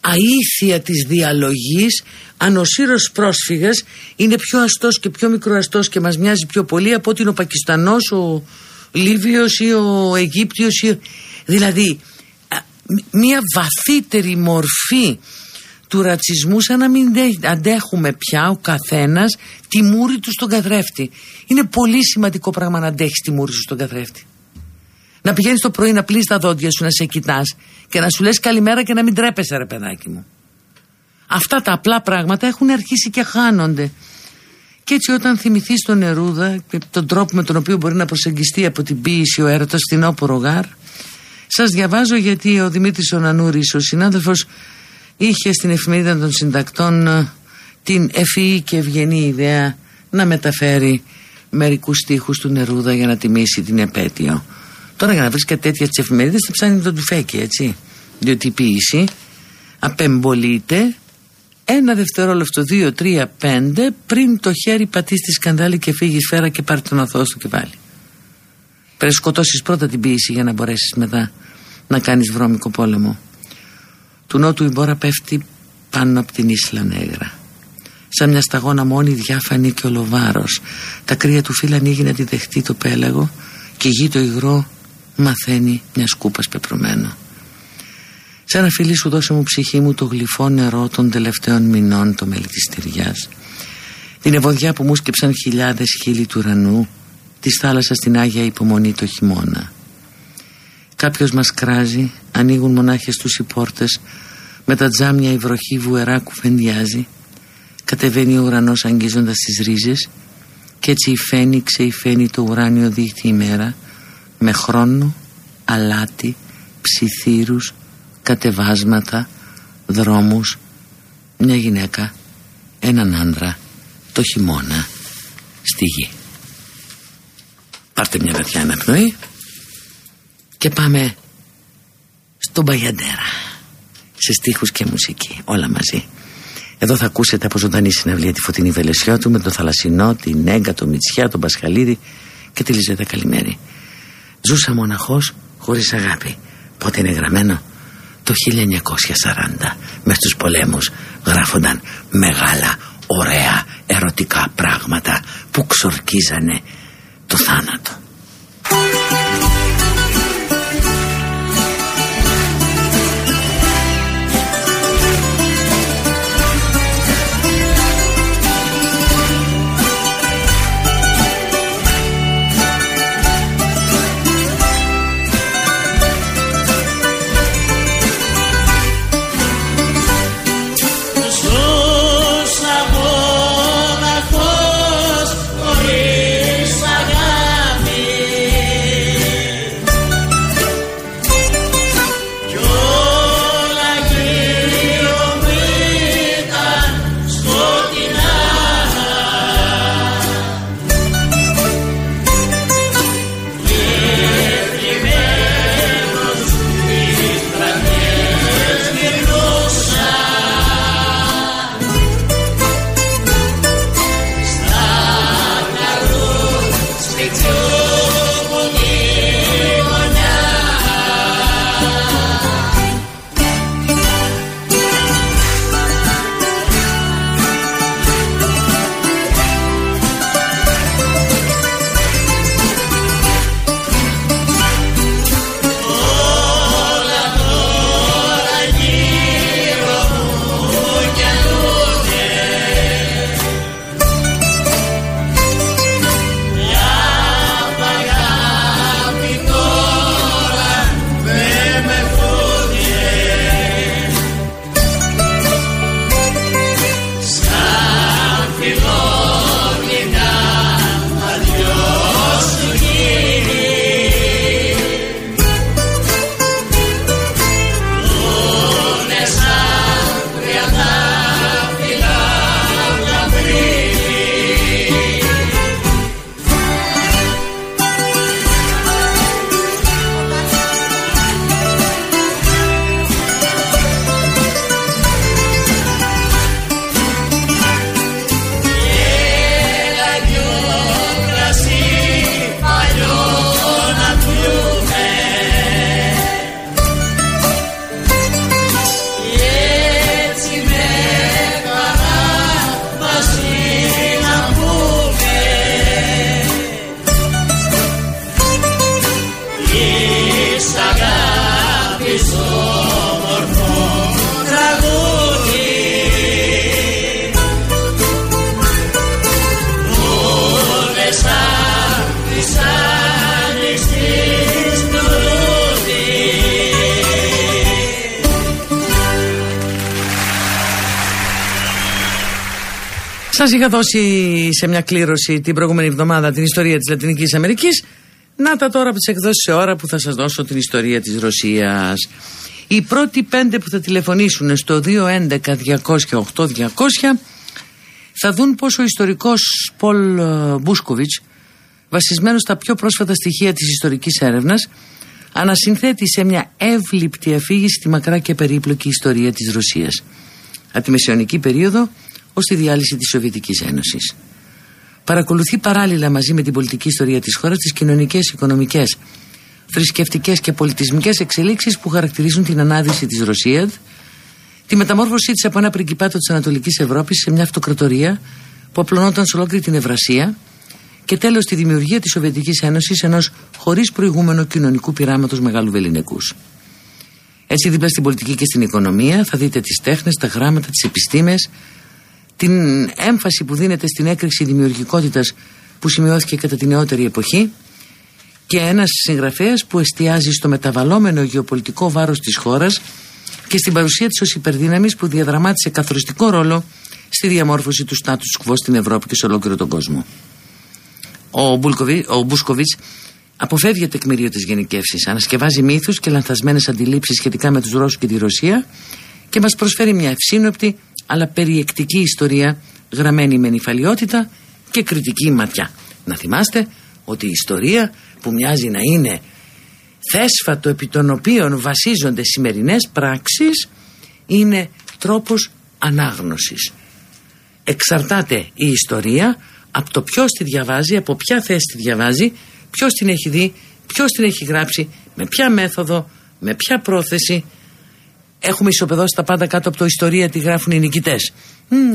αήθεια της διαλογής αν ο Σύρος πρόσφυγας είναι πιο αστός και πιο μικροαστός και μας μοιάζει πιο πολύ από ότι είναι ο Πακιστανός, ο Λίβιος ή ο Αιγύπτιος ή... δηλαδή μια βαθύτερη μορφή του ρατσισμού σαν να μην αντέχουμε πια ο καθένας τη μούρη του στον καθρέφτη είναι πολύ σημαντικό πράγμα να αντέχεις τη μούρη σου στον καθρέφτη να πηγαίνεις το πρωί να πλύνεις τα δόντια σου, να σε κοιτάς και να σου λες καλημέρα και να μην τρέπεσαι, ρε παιδάκι μου. Αυτά τα απλά πράγματα έχουν αρχίσει και χάνονται. Και έτσι όταν θυμηθείς τον Νερούδα και τον τρόπο με τον οποίο μπορεί να προσεγγιστεί από την ποίηση ο έρωτας στην όπορο γάρ, σας διαβάζω γιατί ο Δημήτρης Ονανούρης, ο συνάδελφος, είχε στην εφημερίδα των συντακτών ε, την ευφυή και ευγενή ιδέα να μεταφέρει μερικούς στίχους του Νερούδα για να τιμήσει την επέτειο. Τώρα για να βρεις κάτι τέτοια στι εφημερίδες θα ψάχνει το τουφέκι, έτσι. Διότι η ποιήση απεμπολείται ένα δευτερόλεπτο, δύο, τρία, πέντε πριν το χέρι πατήσει τη σκανδάλη και φύγει σφαίρα και πάρει τον αθώο στο κεφάλι. Πρέπει να σκοτώσεις πρώτα την ποιήση για να μπορέσεις μετά να κάνεις βρώμικο πόλεμο. Του νότου η μπόρα πέφτει πάνω από την Ίσλα Νέγρα. Σαν μια σταγόνα μόνη διάφανη και ολοβάρος. Τα κρύα του φύλλα ανοίγει να τη δεχτεί το πέλαγο και γη το υγρό μαθαίνει μια σκούπα πεπρωμένο. Σαν ένα φίλι σου δώσε μου ψυχή μου το γλυφό νερό των τελευταίων μηνών το μέλι της τυριάς. Την ευωδιά που μου σκεψαν χιλιάδες χείλη του ουρανού, της θάλασσα στην Άγια υπομονή το χειμώνα. Κάποιος μας κράζει, ανοίγουν μονάχες τους οι πόρτες, με τα τζάμια η βροχή βουερά κουφεντιάζει, κατεβαίνει ο ουρανός αγγίζοντας τις ρίζες και έτσι η φαίνη ξεϊφαίνει το ουράνιο δίχτυ ημέρα, με χρόνο, αλάτι, ψιθύρους, κατεβάσματα, δρόμους, μια γυναίκα, έναν άντρα, το χειμώνα, στη γη. Πάρτε μια βαθιά αναπνοή και πάμε στον Παγιαντέρα. Σε στίχους και μουσική όλα μαζί. Εδώ θα ακούσετε από ζωντανή συναυλία τη Φωτεινή Βελεσιώτου με τον Θαλασσινό, την Έγκα, τον Μιτσιά, τον Πασχαλίδη και τη Λιζέτα Καλημέρη. Ζούσα μοναχός χωρίς αγάπη. Πότε είναι γραμμένο; Το 1940 μες στους πολέμους γράφονταν μεγάλα ωραία ερωτικά πράγματα που ξορκίζανε το θάνατο. Σας είχα δώσει σε μια κλήρωση την προηγούμενη εβδομάδα την ιστορία της Λατινικής Αμερικής. Να τα τώρα από τις εκδόσεις σε ώρα που θα σας δώσω την ιστορία της Ρωσίας. Οι πρώτοι πέντε που θα τηλεφωνήσουν στο 211-208-200 θα δουν πως ο ιστορικός Πολ ε, Μπούσκοβιτς βασισμένος στα πιο πρόσφατα στοιχεία της ιστορικής έρευνας ανασυνθέτει σε μια εύληπτη αφήγηση τη μακρά και περίπλοκη ιστορία της Ρωσίας από τη μεσαιωνική περίοδο ως τη διάλυση της Σοβιετικής Ένωσης. Παρακολουθεί παράλληλα μαζί με την πολιτική ιστορία της χώρας τις κοινωνικές, οικονομικές, θρησκευτικές και πολιτισμικές εξελίξεις που χαρακτηρίζουν την ανάδυση της Ρωσίας, τη μεταμόρφωσή της από ένα πριγκιπάτο της Ανατολικής Ευρώπης σε μια αυτοκρατορία που απλωνόταν σε ολόκληρη την Ευρασία και τέλος τη δημιουργία της Σοβιετικής Ένωσης ενός χωρίς προηγούμενο κοινωνικού πειράματος μεγάλου βεληνικούς. Έτσι δίπλα στην πολιτική και στην οικονομία θα δείτε τις τέχνες, τα γράμματα, τις επιστήμες, την έμφαση που δίνεται στην έκρηξη δημιουργικότητας που σημειώθηκε κατά την νεότερη εποχή και ένας συγγραφέας που εστιάζει στο μεταβαλλόμενο γεωπολιτικό βάρος της χώρας και στην παρουσία της ως υπερδύναμης που διαδραμάτισε καθοριστικό ρόλο στη διαμόρφωση του status quo στην Ευρώπη και σε ολόκληρο τον κόσμο. Ο, Μπουλκοβι, ο Μπούσκοβιτς αποφεύγει τεκμηρίωτες γενικεύσεις, ανασκευάζει μύθους και λανθασμένες αντιλήψεις σχετικά με τους Ρώσους και τη Ρωσία και μας προσφέρει μια ευσύνοπτη αλλά περιεκτική ιστορία γραμμένη με νυφαλιότητα και κριτική ματιά. Να θυμάστε ότι η ιστορία που μοιάζει να είναι θέσφατο επί των οποίων βασίζονται σημερινές πράξεις είναι τρόπος ανάγνωσης. Εξαρτάται η ιστορία από το ποιος τη διαβάζει, από ποια θέση τη διαβάζει, ποιος την έχει δει, ποιος την έχει γράψει, με ποια μέθοδο, με ποια πρόθεση έχουμε ισοπεδώσει τα πάντα κάτω από το ιστορία τι γράφουν οι νικητές.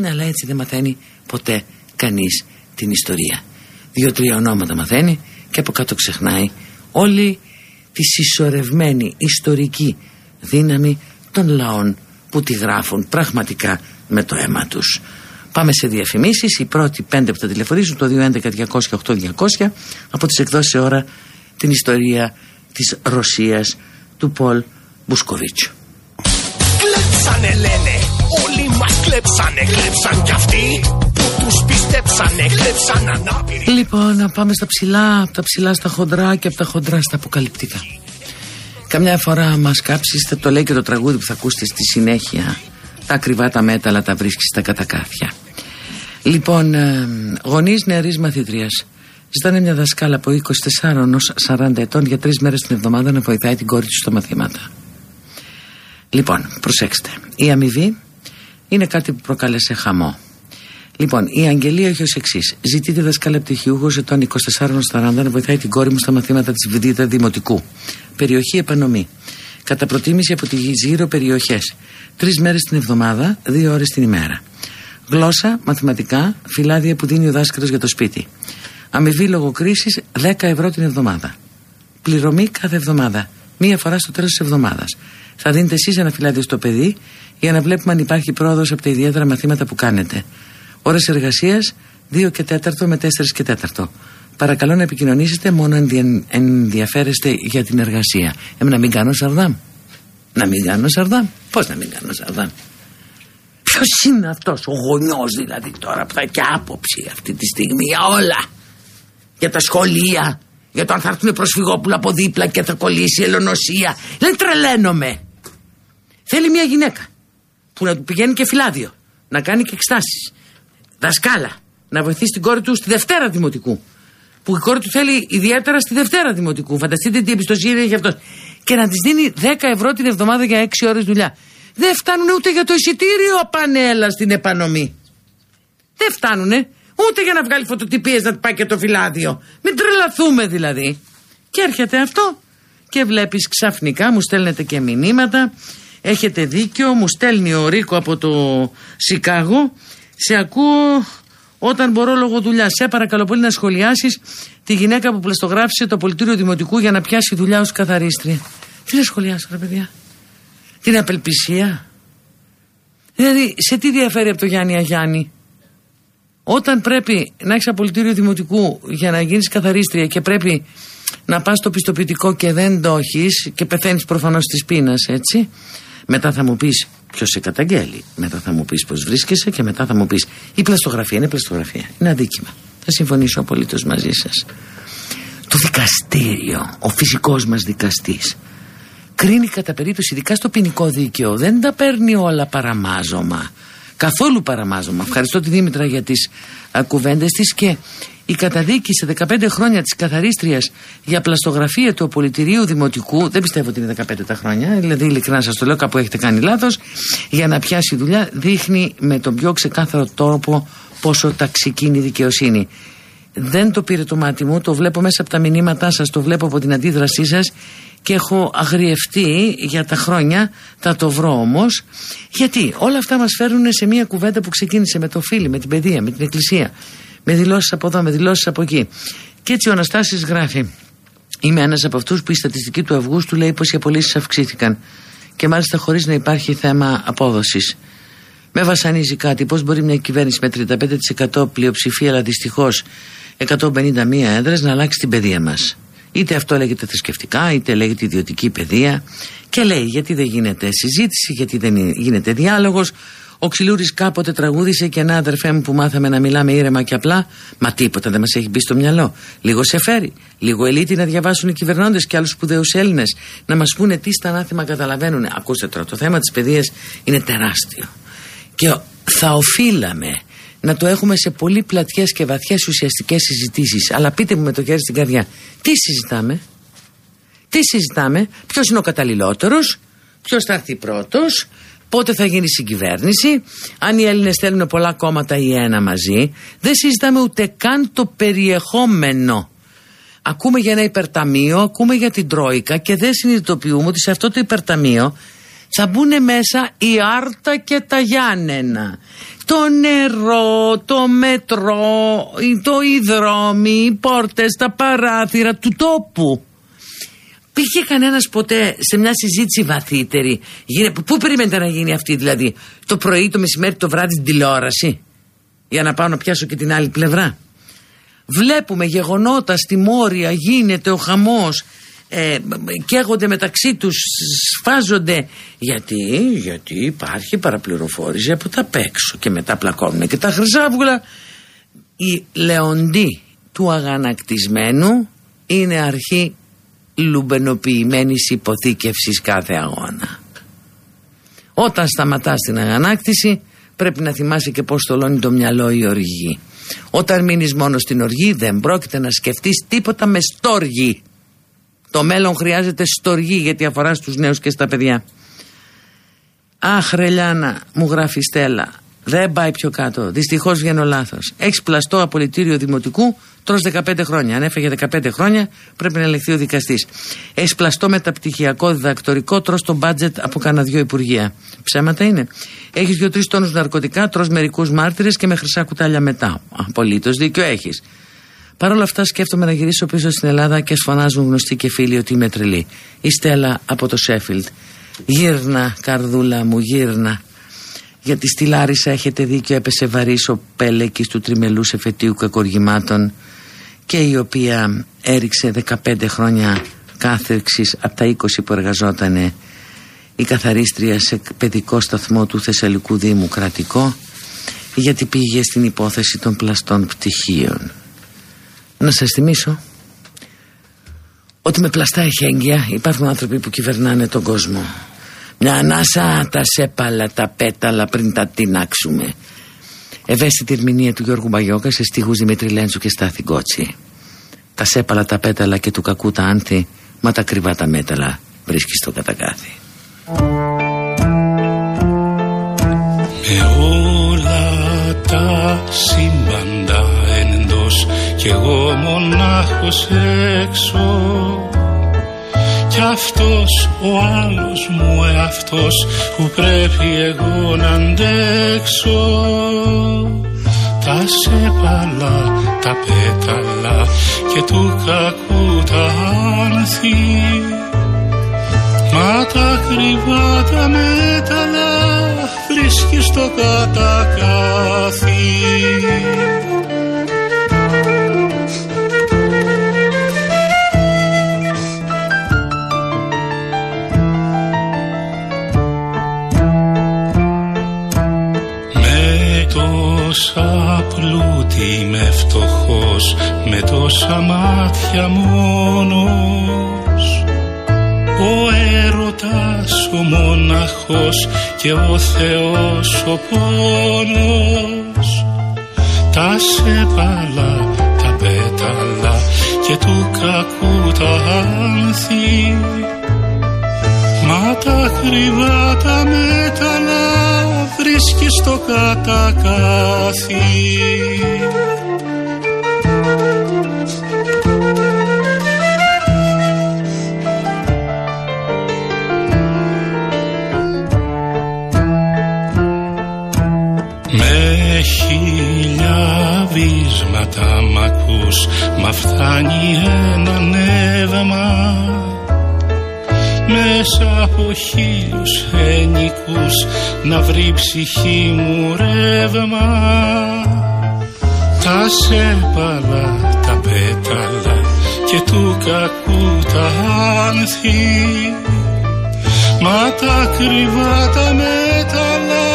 αλλά έτσι δεν μαθαίνει ποτέ κανείς την ιστορία. Δύο-τρία ονόματα μαθαίνει και από κάτω ξεχνάει όλη τη συσσωρευμένη ιστορική δύναμη των λαών που τη γράφουν πραγματικά με το αίμα τους. Πάμε σε διαφημίσεις, οι πρώτοι πέντε που θα τηλεφωνήσουν το 211-200-8200 από τις εκδόσεις σε ώρα την ιστορία της Ρωσίας του Πολ Μπουσκοβίτσου. Κλέψανε λένε, όλοι μας κλέψανε, κλέψαν κι αυτοί που τους πιστέψανε, κλέψαν ανάπηροι. Λοιπόν, να πάμε στα ψηλά, από τα ψηλά στα χοντρά και από τα χοντρά στα αποκαλυπτικά. Καμιά φορά μας κάψεις, το λέει και το τραγούδι που θα ακούσετε στη συνέχεια. Τα ακριβά τα μέταλλα τα βρίσκεις στα κατακάθια. Λοιπόν, ε, γονείς νεαρής μαθητρίας ζητάνε μια δασκάλα από 24 ως 40 ετών για τρεις μέρες την εβδομάδα να βοηθάει την κόρη του στα μαθήματα. Λοιπόν, προσέξτε. Η αμοιβή είναι κάτι που προκάλεσε χαμό. Λοιπόν, η αγγελία έχει ως εξής. Ζητείτε δασκάλα πτυχιούχο ετών 24-40 να βοηθάει την κόρη μου στα μαθήματα της Βδίδα Δημοτικού. Περιοχή επανομή. Κατά προτίμηση από τι γύρω περιοχές. Τρεις μέρες την εβδομάδα, δύο ώρες την ημέρα. Γλώσσα, μαθηματικά, φυλάδια που δίνει ο δάσκαλος για το σπίτι. Αμοιβή λογοκρίση 10 ευρώ την εβδομάδα. Πληρωμή κάθε εβδομάδα. Μία φορά στο τέλος της εβδομάδας. Θα δίνετε εσείς ένα φυλάδιο στο παιδί για να βλέπουμε αν υπάρχει πρόοδος από τα ιδιαίτερα μαθήματα που κάνετε. Ώρες εργασίας 2 και 4 με 4 και 4. Παρακαλώ να επικοινωνήσετε μόνο αν ενδιαφέρεστε για την εργασία. Ε, να μην κάνω σαρδάμ. Να μην κάνω σαρδάμ. Πώς να μην κάνω σαρδάμ; Ποιος είναι αυτός ο γονιός δηλαδή τώρα που θα έχει άποψη αυτή τη στιγμή για όλα; Για τα σχολεία, για το αν θα έρθουν προσφυγόπουλα από δίπλα και θα κολλήσει η ελονοσία. Δεν τρελαίνομαι. Θέλει μια γυναίκα που να του πηγαίνει και φυλάδιο, να κάνει και εξτάσει. Δασκάλα, να βοηθήσει την κόρη του στη Δευτέρα Δημοτικού. Που η κόρη του θέλει ιδιαίτερα στη Δευτέρα Δημοτικού. Φανταστείτε τι εμπιστοσύνη έχει αυτός. Και να της δίνει 10 ευρώ την εβδομάδα για 6 ώρες δουλειά. Δεν φτάνουν ούτε για το εισιτήριο πανέλα στην επανομή. Δεν φτάνουνε. Ούτε για να βγάλει φωτοτυπίες να πάει και το φυλάδιο. Μην τρελαθούμε δηλαδή. Και έρχεται αυτό και βλέπεις ξαφνικά, μου στέλνετε και μηνύματα. Έχετε δίκιο, μου στέλνει ο Ρίκο από το Σικάγο. Σε ακούω όταν μπορώ λόγω δουλειά. Σε παρακαλώ πολύ να σχολιάσεις τη γυναίκα που πλαστογράφησε το πολιτήριο δημοτικού για να πιάσει δουλειά ως καθαρίστρια. Τι να σχολιάσω, ρε παιδιά; την απελπισία. Δηλαδή, σε τι διαφέρει από το Γιάννη Αγιάννη; Όταν πρέπει να έχεις απολυτήριο δημοτικού για να γίνεις καθαρίστρια και πρέπει να πας στο πιστοποιητικό και δεν το έχεις και πεθαίνεις προφανώς της πείνας, έτσι. Μετά θα μου πεις ποιος σε καταγγέλει. Μετά θα μου πεις πώς βρίσκεσαι και μετά θα μου πεις η πλαστογραφία είναι πλαστογραφία. Είναι αδίκημα. Θα συμφωνήσω απολύτως μαζί σας. Το δικαστήριο, ο φυσικός μας δικαστής, κρίνει κατά περίπτωση, ειδικά στο ποινικό δίκαιο, δεν τα παίρνει όλα παραμάζωμα. Καθόλου παραμάζωμα. Ευχαριστώ τη Δήμητρα για τις κουβέντες της και η καταδίκη σε 15 χρόνια της καθαρίστριας για πλαστογραφία του απολυτηρίου δημοτικού, δεν πιστεύω ότι είναι 15 τα χρόνια, δηλαδή ειλικρινά σας το λέω, κάπου έχετε κάνει λάθος, για να πιάσει δουλειά, δείχνει με τον πιο ξεκάθαρο τρόπο πόσο ταξική είναι η δικαιοσύνη. Δεν το πήρε το μάτι μου, το βλέπω μέσα από τα μηνύματά σας, το βλέπω από την αντίδρασή σας και έχω αγριευτεί για τα χρόνια, θα το βρω όμως. Γιατί όλα αυτά μας φέρουν σε μια κουβέντα που ξεκίνησε με το φίλι, με την παιδεία, με την εκκλησία με δηλώσεις από εδώ, με δηλώσεις από εκεί. Και έτσι ο Αναστάσης γράφει. Είμαι ένας από αυτούς που η στατιστική του Αυγούστου λέει πως οι απολύσεις αυξήθηκαν και μάλιστα χωρίς να υπάρχει θέμα απόδοσης. Με βασανίζει κάτι. Πώς μπορεί μια κυβέρνηση με 35% πλειοψηφία, αλλά δυστυχώς 151 έδρες να αλλάξει την παιδεία μας. Είτε αυτό λέγεται θρησκευτικά, είτε λέγεται ιδιωτική παιδεία. Και λέει γιατί δεν γίνεται συζήτηση, γιατί δεν γίνεται διάλογος. Ο Ξυλούρη κάποτε τραγούδισε και ένα αδερφέ μου που μάθαμε να μιλάμε ήρεμα και απλά. Μα τίποτα δεν μας έχει μπει στο μυαλό. Λίγο σε φέρει. Λίγο ελίτη να διαβάσουν οι κυβερνώντες και άλλους σπουδαίους Έλληνες. Να μας πούνε τι στα ανάθημα καταλαβαίνουν. Ακούστε τώρα, το θέμα της παιδείας είναι τεράστιο. Και θα οφείλαμε να το έχουμε σε πολύ πλατιές και βαθιές ουσιαστικές συζητήσεις. Αλλά πείτε μου με το χέρι στην καρδιά, τι συζητάμε, τι συζητάμε, ποιος είναι ο καταλληλότερος, ποιος θα έρθει πρώτος, πότε θα γίνει συγκυβέρνηση, αν οι Έλληνες θέλουν πολλά κόμματα ή ένα μαζί. Δεν συζητάμε ούτε καν το περιεχόμενο. Ακούμε για ένα υπερταμείο, ακούμε για την Τρόικα και δεν συνειδητοποιούμε ότι σε αυτό το υπερταμείο θα μπουν μέσα η Άρτα και τα Γιάννενα. Το νερό, το μετρό, το υδρόμι, οι πόρτες, τα παράθυρα του τόπου. Πήγε κανένας ποτέ σε μια συζήτηση βαθύτερη; Πού περιμένετε να γίνει αυτή, δηλαδή, το πρωί, το μεσημέρι, το βράδυ, την τηλεόραση, για να πάω να πιάσω και την άλλη πλευρά. Βλέπουμε γεγονότα στη Μόρια, γίνεται ο χαμός, ε, καίγονται μεταξύ τους, σφάζονται. Γιατί, γιατί υπάρχει παραπληροφόρηση από τα παίξω και μετά πλακώνουν και τα χρυσάβουλα. Η λεοντή του αγανακτισμένου είναι αρχή λουμπενοποιημένης υποθήκευσης κάθε αγώνα. Όταν σταματάς την αγανάκτηση πρέπει να θυμάσαι και πώς τολώνει το μυαλό η οργή. Όταν μείνεις μόνος στην οργή δεν πρόκειται να σκεφτείς τίποτα με στόργη. Το μέλλον χρειάζεται στοργή γιατί αφοράς στους νέους και στα παιδιά. Αχ Ρελιάνα μου γράφει Στέλλα δεν πάει πιο κάτω. Δυστυχώς βγαίνω λάθος. Έχεις πλαστό απολυτήριο δημοτικού, τρώ 15 χρόνια. Αν έφεγε 15 χρόνια, πρέπει να ελεγχθεί ο δικαστής. Έχει πλαστό μεταπτυχιακό διδακτορικό, τρώ το μπάτζετ από κανένα δυο υπουργεία. Ψέματα είναι. Έχεις δύο-τρεις τόνους ναρκωτικά, τρώ μερικούς μάρτυρες και με χρυσά κουτάλια μετά. Απολύτως δίκιο έχεις. Παρ' όλα αυτά, σκέφτομαι να γυρίσω πίσω στην Ελλάδα και σφωνάζουν γνωστοί και φίλοι ότι είμαι τρελή. Η Στέλλα από το Σέφιλτ. Γύρνα, καρδούλα μου, γύρνα. Γιατί στη Λάρισα έχετε δίκιο έπεσε βαρύς ο πέλεκης του τριμελούς εφετείου κακοργημάτων και η οποία έριξε 15 χρόνια κάθεξης από τα 20 που εργαζότανε η καθαρίστρια σε παιδικό σταθμό του Θεσσαλικού Δήμου κρατικό γιατί πήγε στην υπόθεση των πλαστών πτυχίων. Να σας θυμίσω ότι με πλαστά εχέγγυα υπάρχουν άνθρωποι που κυβερνάνε τον κόσμο. Μια ανάσα τα σέπαλα τα πέταλα πριν τα τεινάξουμε. Ευαίσθητη ερμηνεία του Γιώργου Μπαγιώκα σε στίχους Δημήτρη Λέντζου και Στάθη Γκότσι. Τα σέπαλα τα πέταλα και του κακού τα άνθη, μα τα κρυβά τα μέταλα βρίσκει στο κατακάθι. Με όλα τα σύμπαντα εντός κι εγώ μονάχος έξω κι αυτός ο άλλος μου εαυτός που πρέπει εγώ να αντέξω. Τα σέπαλα, τα πέταλα και του κακού τα άνθη μα τα κρυβά τα βρίσκεις το κατακάθι πλούτη είμαι φτωχός Με τόσα μάτια μόνος. Ο έρωτας ο μοναχός Και ο Θεός ο πόνος. Τα σέπαλα τα πέταλα Και του κακού τα άνθη Μα τα κρυβά τα μέταλλα βρίσκεις στο κατακάθι. Με χίλια βίσματα μ' ακούς Μα φτάνει ένα νεύμα μέσα από χίλιους ενικούς να βρει ψυχή μου ρεύμα. Τα σέπαλα, τα πέταλα και του κακού τα άνθη. Μα τα κρυβά τα μέταλλα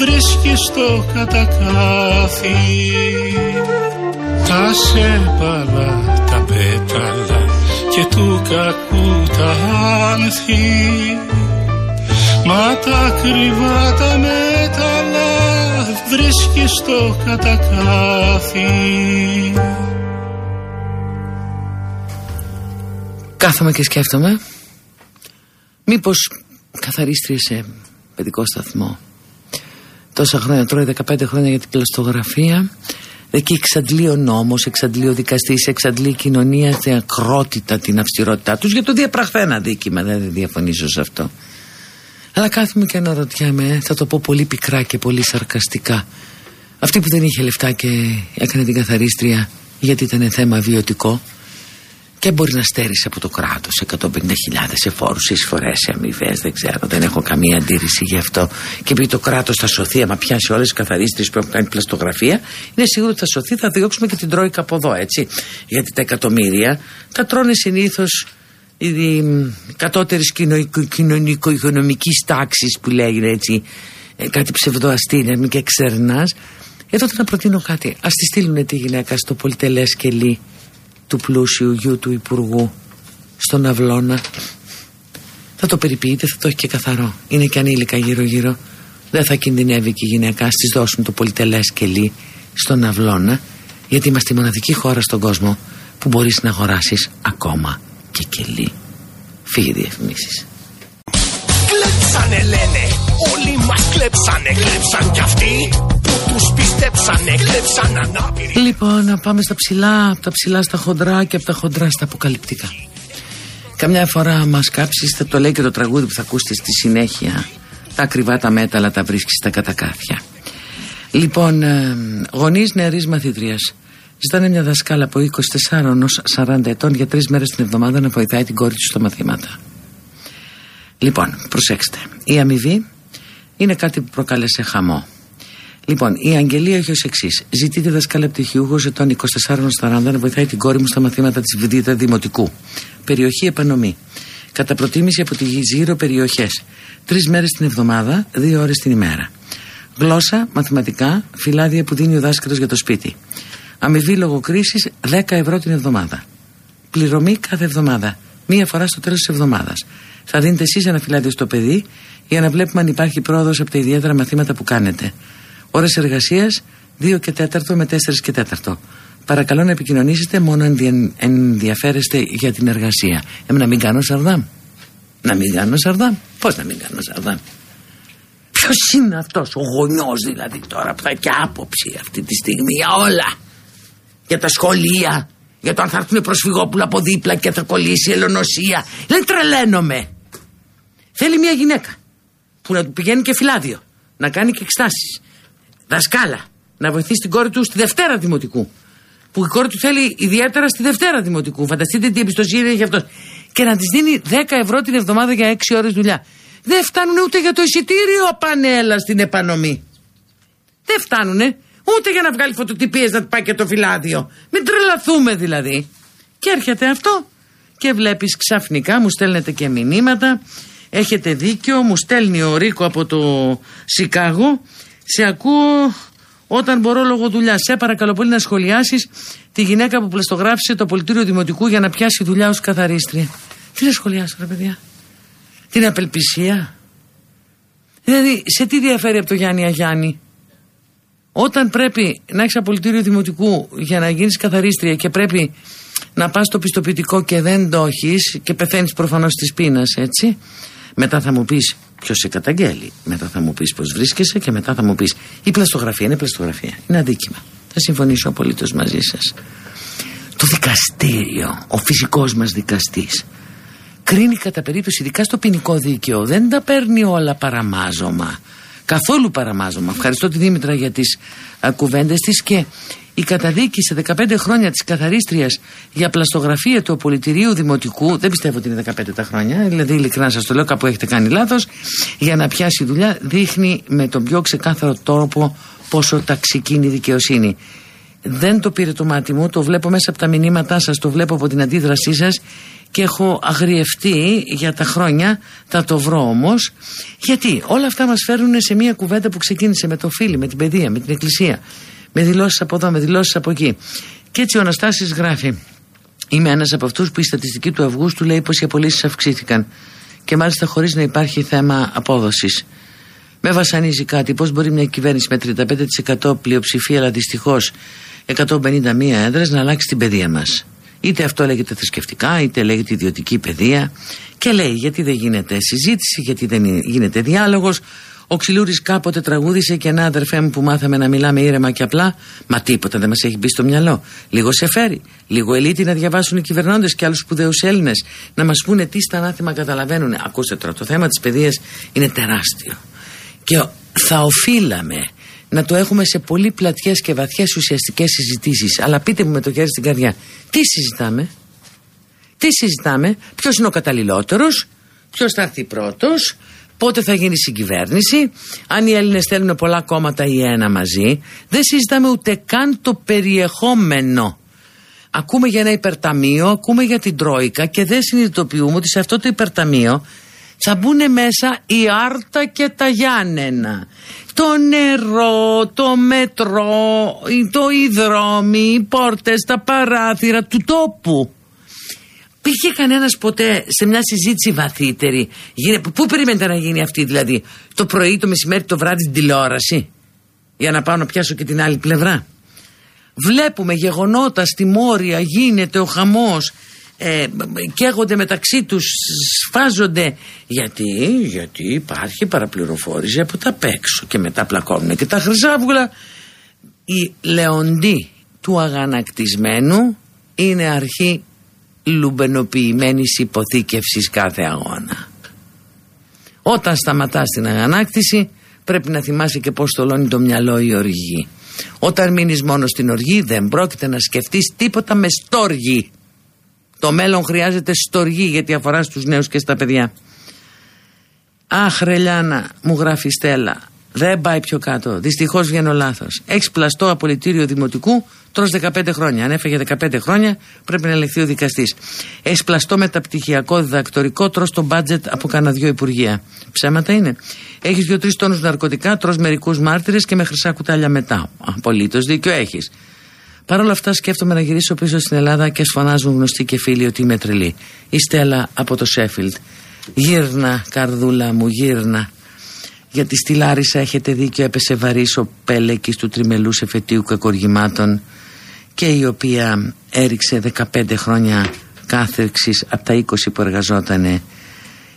βρίσκει στο κατακάθι. Τα σέπαλα, τα πέταλα και του κακού τα άνθη. Μα τα κρυβά τα μέταλλα βρίσκεις στο κατακάθι. Κάθομαι και σκέφτομαι. Μήπως καθαρίστριε σε παιδικό σταθμό. Τόσα χρόνια, τρώει 15 χρόνια για την πλαστογραφία Εκεί εξαντλεί ο νόμος, εξαντλεί ο δικαστής, εξαντλεί η κοινωνία την ακρότητα, την αυστηρότητά τους για το διαπραχθένα δίκημα, δεν διαφωνήσω σε αυτό. Αλλά κάθομαι και αναρωτιέμαι, θα το πω πολύ πικρά και πολύ σαρκαστικά. Αυτή που δεν είχε λεφτά και έκανε την καθαρίστρια γιατί ήταν θέμα βιωτικό και μπορεί να στέρισε από το κράτος 150.000 σε φόρους, σε εισφορές, σε αμοιβές, δεν ξέρω, δεν έχω καμία αντίρρηση γι' αυτό. Και επειδή το κράτος θα σωθεί, άμα πιάσει όλες τις καθαρίστρε που έχουν κάνει πλαστογραφία, είναι σίγουρο ότι θα σωθεί, θα διώξουμε και την Τρόικα από εδώ, έτσι. Γιατί τα εκατομμύρια τα τρώνε συνήθως οι κατώτερης κοινωνικο-οικονομικής τάξης που λέγεται έτσι, ε, κάτι ψευδοαστήνε, και ξερνάς. Εδώ να προτείνω κάτι. Α τη στείλουν τη γυναίκα στο πολυτελές κελί του πλούσιου γιου του Υπουργού στον Αυλώνα. Θα το περιποιείτε, θα το έχει και καθαρό. Είναι και ανήλικα γύρω-γύρω. Δεν θα κινδυνεύει και η γυναίκα. Α της δώσουν το πολυτελές κελί στον Αυλώνα, γιατί είμαστε η μοναδική χώρα στον κόσμο που μπορείς να αγοράσεις ακόμα και κελί. Φύγε διαφημίσεις. Κλέψανε λένε, όλοι μας κλέψανε, κλέψαν κι αυτοί που τους πιστέψανε, κλέψαν ανάπηροι Λοιπόν, να πάμε στα ψηλά, από τα ψηλά στα χοντρά και από τα χοντρά στα αποκαλυπτικά. Καμιά φορά μας κάψεις, θα το λέει και το τραγούδι που θα ακούσετε στη συνέχεια. Τα ακριβά τα μέταλλα τα βρίσκεις στα κατακάθια. Λοιπόν, ε, γονείς νεαρής μαθήτρια ζητάνε μια δασκάλα από 24 έως 40 ετών για τρεις μέρες την εβδομάδα να βοηθάει την κόρη του στα μαθήματα. Λοιπόν, προσέξτε. Η αμοιβή είναι κάτι που προκάλεσε χαμό. Λοιπόν, η αγγελία έχει ως εξής. Ζητείτε δασκάλα πτυχιούχο ετών 24-40 να βοηθάει την κόρη μου στα μαθήματα της Βδίτα Δημοτικού. Περιοχή επανομή. Κατά προτίμηση από τη γύρω περιοχές. Τρεις μέρες την εβδομάδα, δύο ώρες την ημέρα. Γλώσσα, μαθηματικά, φυλάδια που δίνει ο δάσκαλος για το σπίτι. Αμοιβή λογοκρίσης 10 ευρώ την εβδομάδα. Πληρωμή κάθε εβδομάδα. Μία φορά στο τέλος της εβδομάδας. Θα δίνετε εσείς ένα φυλάδιο στο παιδί για να βλέπουμε αν υπάρχει πρόοδος από τα ιδιαίτερα μαθήματα που κάνετε. Ώρες εργασίας 2 και 4 με 4 και 4. Παρακαλώ να επικοινωνήσετε μόνο αν ενδιαφέρεστε για την εργασία. Ε, να μην κάνω σαρδάμ. Να μην κάνω σαρδάμ. Πώς να μην κάνω σαρδάμ; Ποιος είναι αυτός ο γονιός δηλαδή τώρα που θα έχει άποψη αυτή τη στιγμή για όλα; Για τα σχολεία, για το αν θα έρθουν προσφυγόπουλα από δίπλα και θα κολλήσει η ελονοσία. Δεν τρελαίνομαι. Θέλει μια γυναίκα που να του πηγαίνει και φυλάδιο, να κάνει και εξτάσει. Δασκάλα, να βοηθήσει την κόρη του στη Δευτέρα Δημοτικού. Που η κόρη του θέλει ιδιαίτερα στη Δευτέρα Δημοτικού. Φανταστείτε τι εμπιστοσύνη έχει αυτός. Και να της δίνει 10 ευρώ την εβδομάδα για 6 ώρες δουλειά. Δεν φτάνουν ούτε για το εισιτήριο πανέλα στην επανομή. Δεν φτάνουνε ούτε για να βγάλει φωτοτυπίες να πάει και το φυλάδιο. Μην τρελαθούμε δηλαδή. Και έρχεται αυτό και βλέπεις ξαφνικά μου στέλνετε και μηνύματα. Έχετε δίκιο, μου στέλνει ο Ρίκο από το Σικάγο. Σε ακούω όταν μπορώ λόγω δουλειάς. Σε παρακαλώ πολύ να σχολιάσεις τη γυναίκα που πλαστογράφησε το πολιτήριο δημοτικού για να πιάσει δουλειά ως καθαρίστρια. Τι να σχολιάσω, ρε παιδιά; Την απελπισία. Δηλαδή, σε τι διαφέρει από το Γιάννη Αγιάννη; Όταν πρέπει να έχεις απολυτήριο δημοτικού για να γίνεις καθαρίστρια και πρέπει να πας στο πιστοποιητικό και δεν το έχεις και πεθαίνεις προφανώς τη πείνας, έτσι. Μετά θα μου πεις ποιος σε καταγγέλει. Μετά θα μου πεις πώς βρίσκεσαι και μετά θα μου πεις η πλαστογραφία είναι πλαστογραφία. Είναι αδίκημα. Θα συμφωνήσω απολύτως μαζί σας. Το δικαστήριο, ο φυσικός μας δικαστής, κρίνει κατά περίπτωση, ειδικά στο ποινικό δίκαιο, δεν τα παίρνει όλα παραμάζωμα. Καθόλου παραμάζωμα. Ευχαριστώ τη Δήμητρα για τις κουβέντες της και η καταδίκη σε 15 χρόνια της καθαρίστριας για πλαστογραφία του απολυτηρίου δημοτικού, δεν πιστεύω ότι είναι 15 τα χρόνια, δηλαδή ειλικρινά σας το λέω, κάπου έχετε κάνει λάθος, για να πιάσει δουλειά, δείχνει με τον πιο ξεκάθαρο τρόπο πόσο ταξική είναι η δικαιοσύνη. Δεν το πήρε το μάτι μου, το βλέπω μέσα από τα μηνύματά σας, το βλέπω από την αντίδρασή σας και έχω αγριευτεί για τα χρόνια, θα το βρω όμως. Γιατί όλα αυτά μας φέρνουν σε μια κουβέντα που ξεκίνησε με το φίλι, με την παιδεία, με την εκκλησία με δηλώσεις από εδώ, με δηλώσεις από εκεί. Και έτσι ο Αναστάσης γράφει. Είμαι ένας από αυτούς που η στατιστική του Αυγούστου λέει πως οι απολύσεις αυξήθηκαν. Και μάλιστα χωρίς να υπάρχει θέμα απόδοσης. Με βασανίζει κάτι. Πώς μπορεί μια κυβέρνηση με 35% πλειοψηφία, αλλά δυστυχώς 151 έδρες να αλλάξει την παιδεία μας. Είτε αυτό λέγεται θρησκευτικά, είτε λέγεται ιδιωτική παιδεία. Και λέει γιατί δεν γίνεται συζήτηση, γιατί δεν γίνεται διάλογος. Ο Ξυλούρης κάποτε τραγούδισε και ένα αδερφέ μου που μάθαμε να μιλάμε ήρεμα και απλά. Μα τίποτα δεν μας έχει μπει στο μυαλό. Λίγο σε φέρει. Λίγο ελίτη να διαβάσουν οι κυβερνώντες και άλλους σπουδαίους Έλληνες να μας πούνε τι στα ανάθεμα καταλαβαίνουν. Ακούστε τώρα, το θέμα της παιδείας είναι τεράστιο. Και θα οφείλαμε να το έχουμε σε πολύ πλατιές και βαθιές ουσιαστικές συζητήσεις. Αλλά πείτε μου με το χέρι στην καρδιά, τι συζητάμε, τι συζητάμε, ποιος είναι ο καταλληλότερος, ποιος θα έρθει πρώτος, πότε θα γίνει συγκυβέρνηση, αν οι Έλληνες θέλουν πολλά κόμματα ή ένα μαζί. Δεν συζητάμε ούτε καν το περιεχόμενο. Ακούμε για ένα υπερταμείο, ακούμε για την Τρόικα και δεν συνειδητοποιούμε ότι σε αυτό το υπερταμείο θα μπουν μέσα η Άρτα και τα Γιάννενα. Το νερό, το μετρό, το υδρόμι, οι πόρτες, τα παράθυρα του τόπου. Πήγε κανένας ποτέ σε μια συζήτηση βαθύτερη; Πού περιμένετε να γίνει αυτή, δηλαδή, το πρωί, το μεσημέρι, το βράδυ, την τηλεόραση; Για να πάω να πιάσω και την άλλη πλευρά. Βλέπουμε γεγονότα στη Μόρια, γίνεται ο χαμός ε, καίγονται μεταξύ τους σφάζονται γιατί, γιατί υπάρχει παραπληροφόρηση από τα παίξω και μετά πλακώνουν και τα χρυσάβουλα η λεοντή του αγανακτισμένου είναι αρχή λουμπενοποιημένης υποθήκευσης κάθε αγώνα. Όταν σταματάς την αγανάκτηση πρέπει να θυμάσαι και πώς τολώνει το μυαλό η οργή. Όταν μείνεις μόνος στην οργή δεν πρόκειται να σκεφτείς τίποτα με στόργη. Το μέλλον χρειάζεται στοργή γιατί αφοράς στους νέους και στα παιδιά. Αχ, Ρελιάνα, μου γράφει Στέλλα. Δεν πάει πιο κάτω. Δυστυχώς βγαίνω λάθος. Έχεις πλαστό απολυτήριο δημοτικού, τρως 15 χρόνια. Αν έφεγε 15 χρόνια, πρέπει να ελεγχθεί ο δικαστής. Έχει πλαστό μεταπτυχιακό διδακτορικό, τρως το μπάτζετ από κανένα δυο υπουργεία. Ψέματα είναι. Έχεις δύο-τρει τόνους ναρκωτικά, τρως μερικούς μάρτυρες και με χρυσά κουτάλια μετά. Απολύτως δίκιο έχεις. Παρ' όλα αυτά σκέφτομαι να γυρίσω πίσω στην Ελλάδα και σφωνάζουν γνωστοί και φίλοι ότι είμαι τρελή. Η Στέλλα από το Σέφιλτ. Γύρνα, καρδούλα μου, γύρνα. Γιατί στη Λάρισα έχετε δίκιο έπεσε βαρύς ο πέλεκης του τριμελούς εφετείου κακοργημάτων και η οποία έριξε 15 χρόνια κάθεξης από τα 20 που εργαζόταν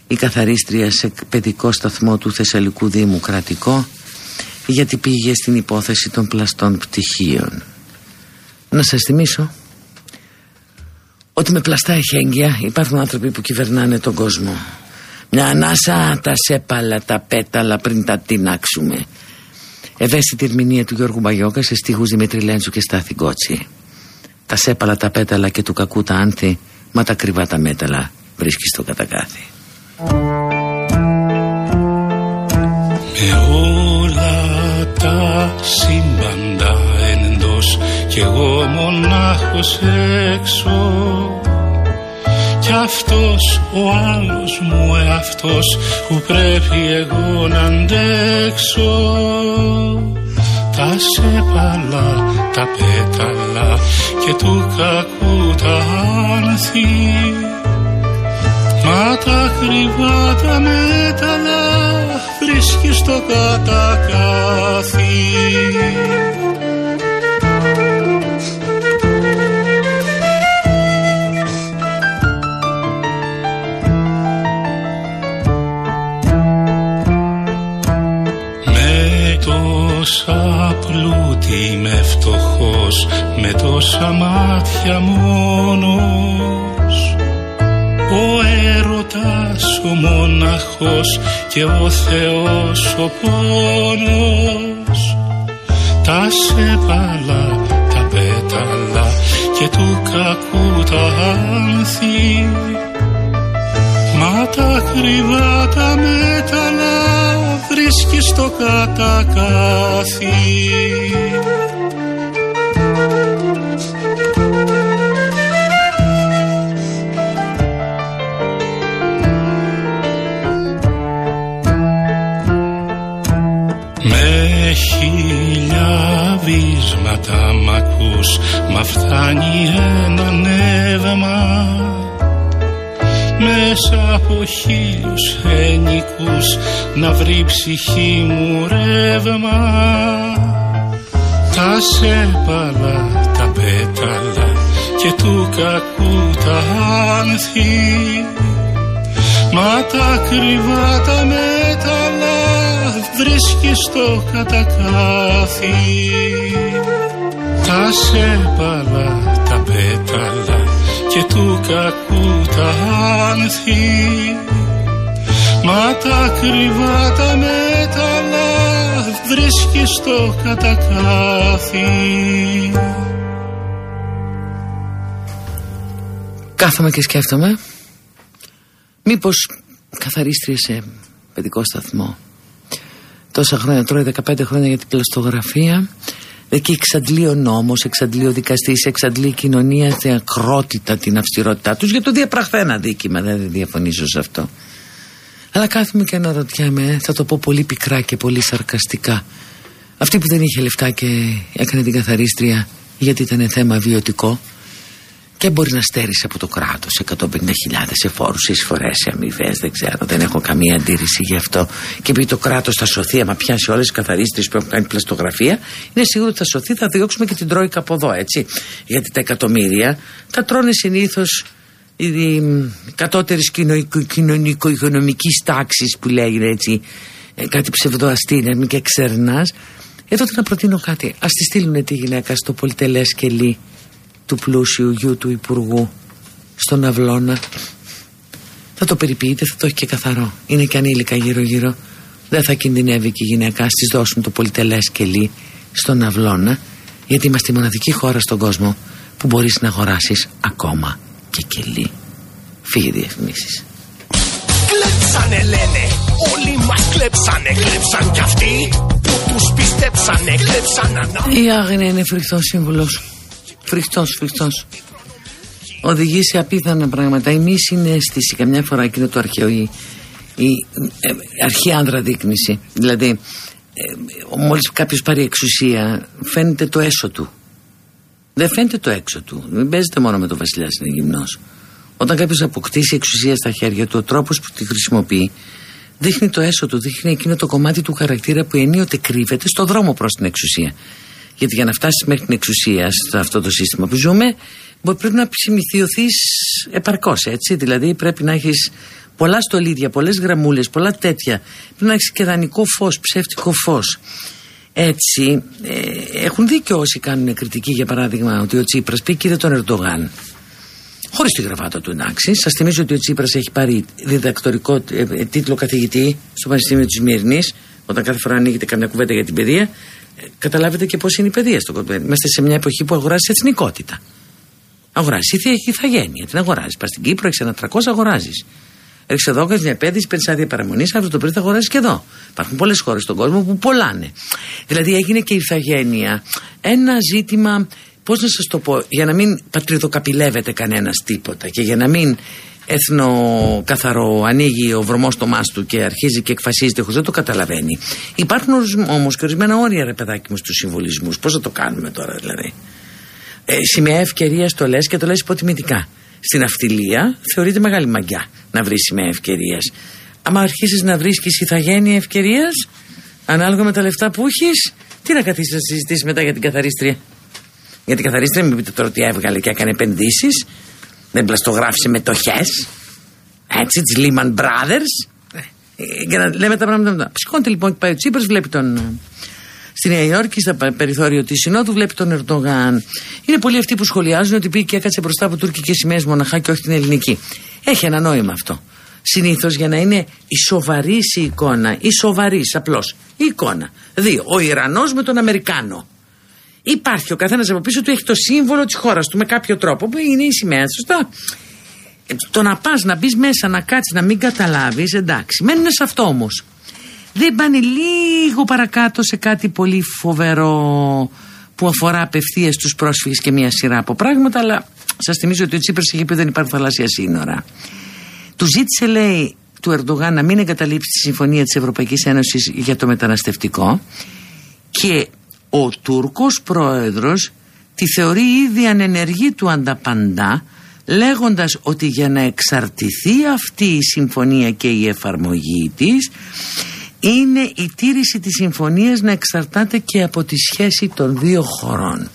η καθαρίστρια σε παιδικό σταθμό του Θεσσαλικού Δήμου κρατικό γιατί πήγε στην υπόθεση των πλαστών πτυχίων. Να σας θυμίσω ότι με πλαστά εχέγγυα υπάρχουν άνθρωποι που κυβερνάνε τον κόσμο. Μια ανάσα τα σέπαλα, τα πέταλα πριν τα τεινάξουμε. Ευαίσθητη ερμηνεία του Γιώργου Μπαγιώκα σε στίχους Δημήτρη Λέντζου και Στάθη Γκότσι. Τα σέπαλα, τα πέταλα και του κακού τα άνθη, μα τα κρυβά τα μέταλα βρίσκεις στο κατακάθι. με όλα τα σύμπαντα εντός κι εγώ μονάχος έξω κι αυτός ο άλλος μου εαυτός που πρέπει εγώ να αντέξω. Τα σέπαλα, τα πέταλα και του κακού τα άνθη Μα τα κρυβά τα μέταλλα βρίσκει στο κατακάθι φτωχός με τόσα μάτια μόνος. Ο έρωτας ο μόναχος και ο Θεός ο πόνος. Τα σέπαλα τα πέταλα και του κακού τα άνθη. Μα τα κρυβά τα μέταλλα βρίσκει στο κατακάθι βίσματα μ' ακούς Μα φτάνει ένα νεύμα. Μέσα από χίλιους ενικούς να βρει ψυχή μου ρεύμα. Τα σέπαλα, τα πέταλα και του κακού τα άνθη. Μα τα κρυβά τα μέταλλα βρίσκεις στο κατακάθι. Τα σέπαλα, τα πέταλα και του κακού τα άνθη. Μα τα κρυβά τα μέταλλα βρίσκεις στο κατακάθι. Κάθομαι και σκέφτομαι. Μήπως καθαρίστρια σε παιδικό σταθμό Τόσα χρόνια, τρώει 15 χρόνια για την πλαστογραφία Εκεί εξαντλεί ο νόμος, εξαντλεί ο δικαστής, εξαντλεί η κοινωνία στην ακρότητα την αυστηρότητά τους για το διαπραχθένα δίκημα. Δεν διαφωνήσω σε αυτό. Αλλά κάθομαι και αναρωτιέμαι, θα το πω πολύ πικρά και πολύ σαρκαστικά. Αυτή που δεν είχε λεφτά και έκανε την καθαρίστρια γιατί ήταν θέμα βιωτικό, και μπορεί να στέρισε από το κράτος 150.000 σε φόρους, εισφορές, σε αμοιβές, δεν ξέρω, δεν έχω καμία αντίρρηση γι' αυτό. Και επειδή το κράτος θα σωθεί, άμα πιάσει όλες τις καθαρίστρε που έχουν κάνει πλαστογραφία, είναι σίγουρο ότι θα σωθεί, θα διώξουμε και την Τρόικα από εδώ, έτσι. Γιατί τα εκατομμύρια τα τρώνε συνήθως οι κατώτερη κοινωνικο-οικονομικής τάξης που λέγεται έτσι, ε, κάτι ψευδοαστή, μην και ξερνάς. Εδώ να προτείνω κάτι. Α τη στείλουν τη γυναίκα στο πολυτελές κελί του πλούσιου γιου του Υπουργού στον Αυλώνα θα το περιποιείτε, θα το έχει και καθαρό. Είναι και ανήλικα γύρω-γύρω. Δεν θα κινδυνεύει και η γυναίκα. της δώσουν το πολυτελέ κελί στον Αυλώνα, γιατί είμαστε η μοναδική χώρα στον κόσμο που μπορείς να αγοράσεις ακόμα και κελί. Φύγε διαφημίσεις. Κλέψανε λένε, όλοι μας κλέψανε, κλέψαν κι αυτοί που τους πιστέψανε, κλέψαν Η Άγνοια είναι φρικτός σύμβουλος. Φρικτός, φρικτός. Οδηγεί σε απίθανα πράγματα. Η μη συνέστηση, καμιά φορά και το αρχαίο, η, η ε, αρχή άνδρα δείκνηση. Δηλαδή, ε, μόλις κάποιος πάρει εξουσία, φαίνεται το έσω του. Δεν φαίνεται το έξω του. Δεν παίζεται μόνο με το βασιλιά είναι γυμνός. Όταν κάποιος αποκτήσει εξουσία στα χέρια του, ο τρόπος που τη χρησιμοποιεί δείχνει το έσω του, δείχνει εκείνο το κομμάτι του χαρακτήρα που ενίοτε κρύβεται στο δρόμο προς την εξουσία. Γιατί για να φτάσεις μέχρι την εξουσία σε αυτό το σύστημα που ζούμε, πρέπει να ψημιθιωθεί επαρκώς, έτσι. Δηλαδή πρέπει να έχεις πολλά στολίδια, πολλές γραμμούλες, πολλά τέτοια. Πρέπει να έχεις και δανεικό φως, ψεύτικο φως. Έτσι, ε, έχουν δίκιο όσοι κάνουν κριτική, για παράδειγμα, ότι ο Τσίπρας πήγε κύριε τον Ερντογάν. Χωρίς τη γραβάτα του, εντάξει. Σας θυμίζω ότι ο Τσίπρας έχει πάρει διδακτορικό ε, ε, τίτλο καθηγητή στο Πανεπιστήμιο της Μύρνη. Όταν κάθε φορά ανοίγεται καμιά κουβέντα για την παιδεία, καταλάβετε και πώς είναι η παιδεία στον κόσμο. Είμαστε σε μια εποχή που αγοράζει εθνικότητα. Αγοράζει η ηθαγένεια, την αγοράζεις. Πας στην Κύπρο, έχεις ένα 300, αγοράζεις. Ρίξε εδώ, κάνεις μια επένδυση, παίρνεις άδεια παραμονής, αύριο το πρωί θα αγοράσει και εδώ. Υπάρχουν πολλές χώρες στον κόσμο που πολλάνε. Δηλαδή έγινε και η ηθαγένεια ένα ζήτημα, πώς να σας το πω, για να μην πατριδοκαπηλεύεται κανένας τίποτα και για να μην καθαρό ανοίγει ο βρωμός το μάστο του και αρχίζει και εκφασίζεται χωρί να το καταλαβαίνει. Υπάρχουν όμως και ορισμένα όρια, ρε παιδάκι μου, στους συμβολισμούς. Πώς θα το κάνουμε τώρα, δηλαδή; Ε, σημαία ευκαιρία το λες και το λες υποτιμητικά. Στην αυτιλία θεωρείται μεγάλη μαγιά να βρεις σημαία ευκαιρίας. Άμα αρχίσεις να βρίσκει ηθαγένεια ευκαιρίας, ανάλογα με τα λεφτά που έχεις, τι να καθίσεις να συζητήσεις μετά για την καθαρίστρια; Για την καθαρίστρια, μην πείτε τώρα ότι έβγαλε και έκανε επενδύσεις δεν πλαστογράφησε μετοχές. Έτσι, τη Lehman Brothers. Για να λέμε τα πράγματα μετά. Ψυχώνεται λοιπόν και πάει ο Τσίπρας, βλέπει τον. Ε, στη Νέα Υόρκη, στα περιθώριο της Συνόδου, βλέπει τον Ερντογάν. Είναι πολλοί αυτοί που σχολιάζουν ότι πήγε και έκατσε μπροστά από τουρκικές σημαίες μοναχά και όχι την ελληνική. Έχει ένα νόημα αυτό. Συνήθως για να είναι η σοβαρής η εικόνα, η σοβαρής απλώς η εικόνα. Δύο. Ο Ιρανός με τον Αμερικάνο. Υπάρχει ο καθένας από πίσω του έχει το σύμβολο της χώρας του με κάποιο τρόπο που είναι η σημαία, σωστά. Ε, το να πας να μπεις μέσα, να κάτσεις, να μην καταλάβεις, εντάξει. Μένουν σε αυτό όμως. Δεν πάνε λίγο παρακάτω σε κάτι πολύ φοβερό που αφορά απευθείας τους πρόσφυγες και μια σειρά από πράγματα, αλλά σας θυμίζω ότι ο Τσίπρας είχε πει δεν υπάρχουν θαλάσσια σύνορα. Του ζήτησε, λέει, του Ερντογάν να μην εγκαταλείψει τη συμφωνία της Ευρωπαϊκής Ένωσης για το μεταναστευτικό και ο Τούρκος πρόεδρος τη θεωρεί ήδη ανενεργή του ανταπαντά λέγοντας ότι για να εξαρτηθεί αυτή η συμφωνία και η εφαρμογή της είναι η τήρηση της συμφωνίας να εξαρτάται και από τη σχέση των δύο χωρών.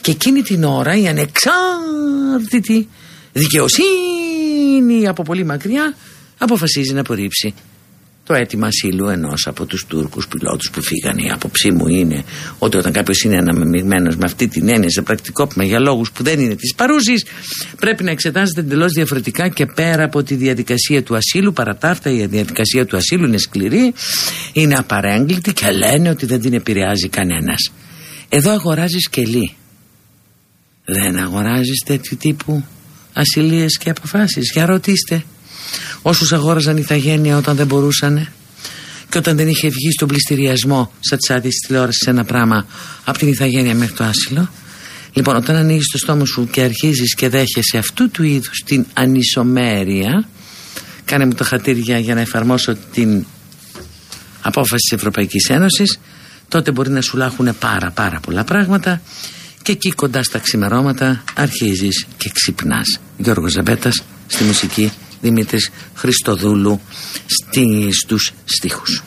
Και εκείνη την ώρα η ανεξάρτητη δικαιοσύνη από πολύ μακριά αποφασίζει να απορρίψει το αίτημα ασύλου ενός από τους Τούρκους πιλότους που φύγανε. Η άποψή μου είναι ότι όταν κάποιος είναι αναμειγμένος με αυτή την έννοια σε πρακτικόπημα για λόγους που δεν είναι της παρούσης, πρέπει να εξετάζεται εντελώς διαφορετικά και πέρα από τη διαδικασία του ασύλου. Παρά τα αυτά, η διαδικασία του ασύλου είναι σκληρή, είναι απαρέγκλητη και λένε ότι δεν την επηρεάζει κανένας. Εδώ αγοράζεις κελί. Δεν αγοράζεις τέτοιου τύπου ασυλίες και αποφάσεις. Για ρωτήστε όσους αγόραζαν ηθαγένεια όταν δεν μπορούσαν και όταν δεν είχε βγει στον πληστηριασμό σαν τις άδειες της τηλεόρασης ένα πράγμα από την ηθαγένεια μέχρι το άσυλο λοιπόν όταν ανοίγεις το στόμα σου και αρχίζεις και δέχεσαι αυτού του είδους την ανισομέρεια κάνε μου τα χατήρια για να εφαρμόσω την απόφαση της Ευρωπαϊκής Ένωσης τότε μπορεί να σου λάχουν πάρα πάρα πολλά πράγματα και εκεί κοντά στα ξημερώματα αρχίζεις και ξυπνάς. Γιώργος Ζαμπέτας στη μουσική Δημήτρης Χριστοδούλου στη, στους στίχους.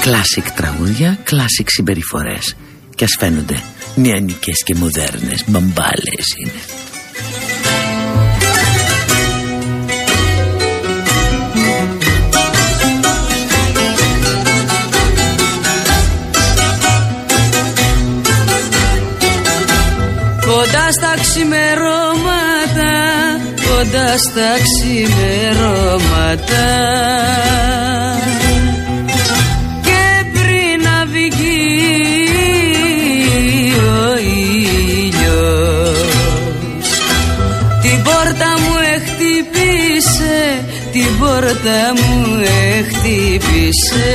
Κλάσικ τραγούδια, κλάσικ συμπεριφορές και ας φαίνονται νεανικές και μοδέρνες μπαμπάλες είναι. Κοντά στα ξημερώματα Κοντά στα ξημερώματα. Και πριν να βγει ο ήλιος Την πόρτα μου εχτύπησε Την πόρτα μου εχτύπησε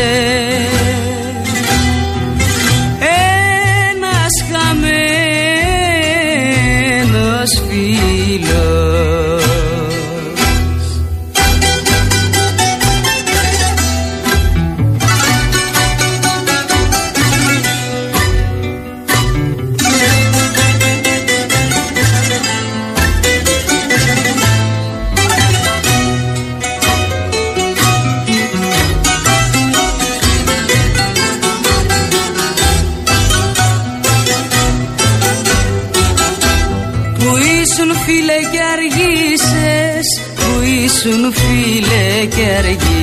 ήσουν φίλε και αργήσες. Που ήσουν φίλε και αργήσες.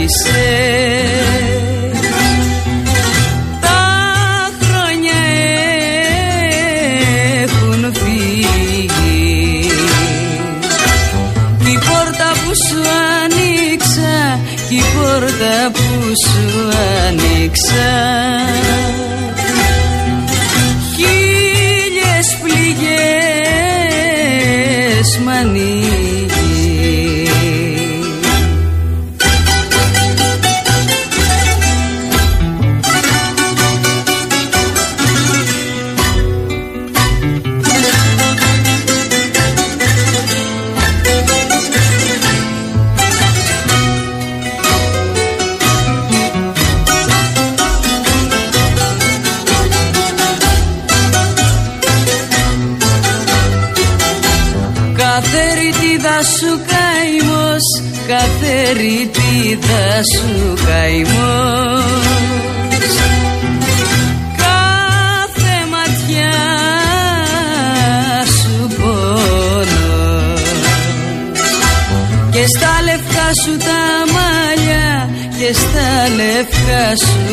Τα χρόνια έχουν φύγει. Κι η πόρτα που σου άνοιξα Κι η πόρτα που σου άνοιξα.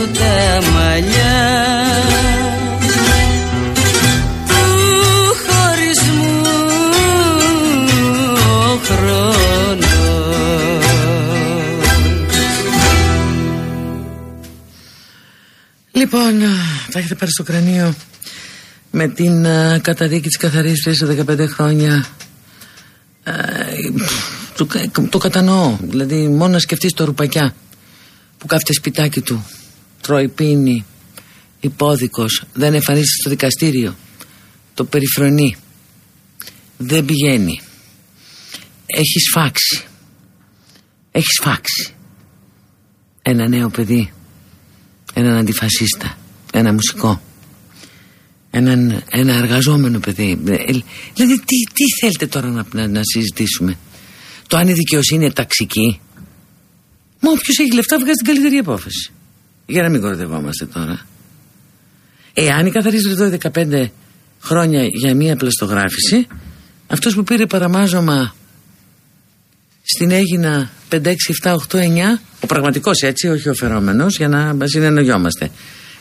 Σου τα μαλλιά του χωρισμού ο χρόνος Λοιπόν, α, θα έχετε πάρει στο κρανίο με την α, καταδίκη της καθαρίστριας σε 15 χρόνια. Ε, το, το κατανοώ. Δηλαδή, μόνο να σκεφτείς το ρουπακιά που κάθεται σπιτάκι του, τρώει, πίνει, υπόδικος, δεν εμφανίζεται στο δικαστήριο, το περιφρονεί, δεν πηγαίνει. Έχει σφάξει. Έχει σφάξει. Ένα νέο παιδί έναν αντιφασίστα, ένα μουσικό, έναν, ένα εργαζόμενο παιδί. Ε, Δηλαδή, τι, τι θέλετε τώρα να, να, να συζητήσουμε, Το αν η δικαιοσύνη είναι ταξική. Μα όποιος έχει λεφτά βγάζει την καλύτερη απόφαση. Για να μην κορδευόμαστε τώρα. Εάν η καθαρίστρια εδώ 15 χρόνια για μία πλαστογράφηση, αυτός που πήρε παραμάζωμα στην Έγινα 5, 6, 7, 8, 9 ο πραγματικός έτσι όχι ο φερόμενος για να συνεννοιόμαστε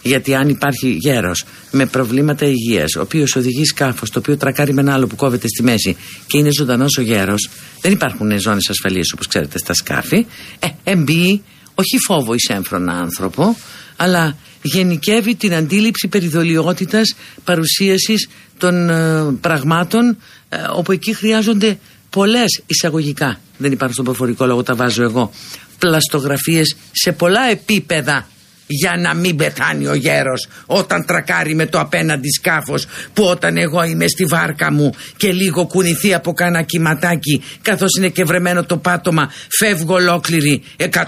γιατί αν υπάρχει γέρος με προβλήματα υγείας ο οποίος οδηγεί σκάφος το οποίο τρακάρει με ένα άλλο που κόβεται στη μέση και είναι ζωντανός ο γέρος δεν υπάρχουν ζώνες ασφαλείας όπως ξέρετε στα σκάφη ε, εμπεί όχι φόβο εις έμφρονα άνθρωπο αλλά γενικεύει την αντίληψη περιδολιότητας παρουσίασης των ε, πραγμάτων ε, όπου εκεί χρειάζονται πολλές εισαγωγικά. Δεν υπάρχουν στον προφορικό λόγο τα βάζω εγώ. Πλαστογραφίες σε πολλά επίπεδα για να μην πεθάνει ο γέρος όταν τρακάρει με το απέναντι σκάφος που όταν εγώ είμαι στη βάρκα μου και λίγο κουνηθεί από κάνα κυματάκι καθώς είναι και βρεμένο το πάτωμα φεύγω ολόκληρη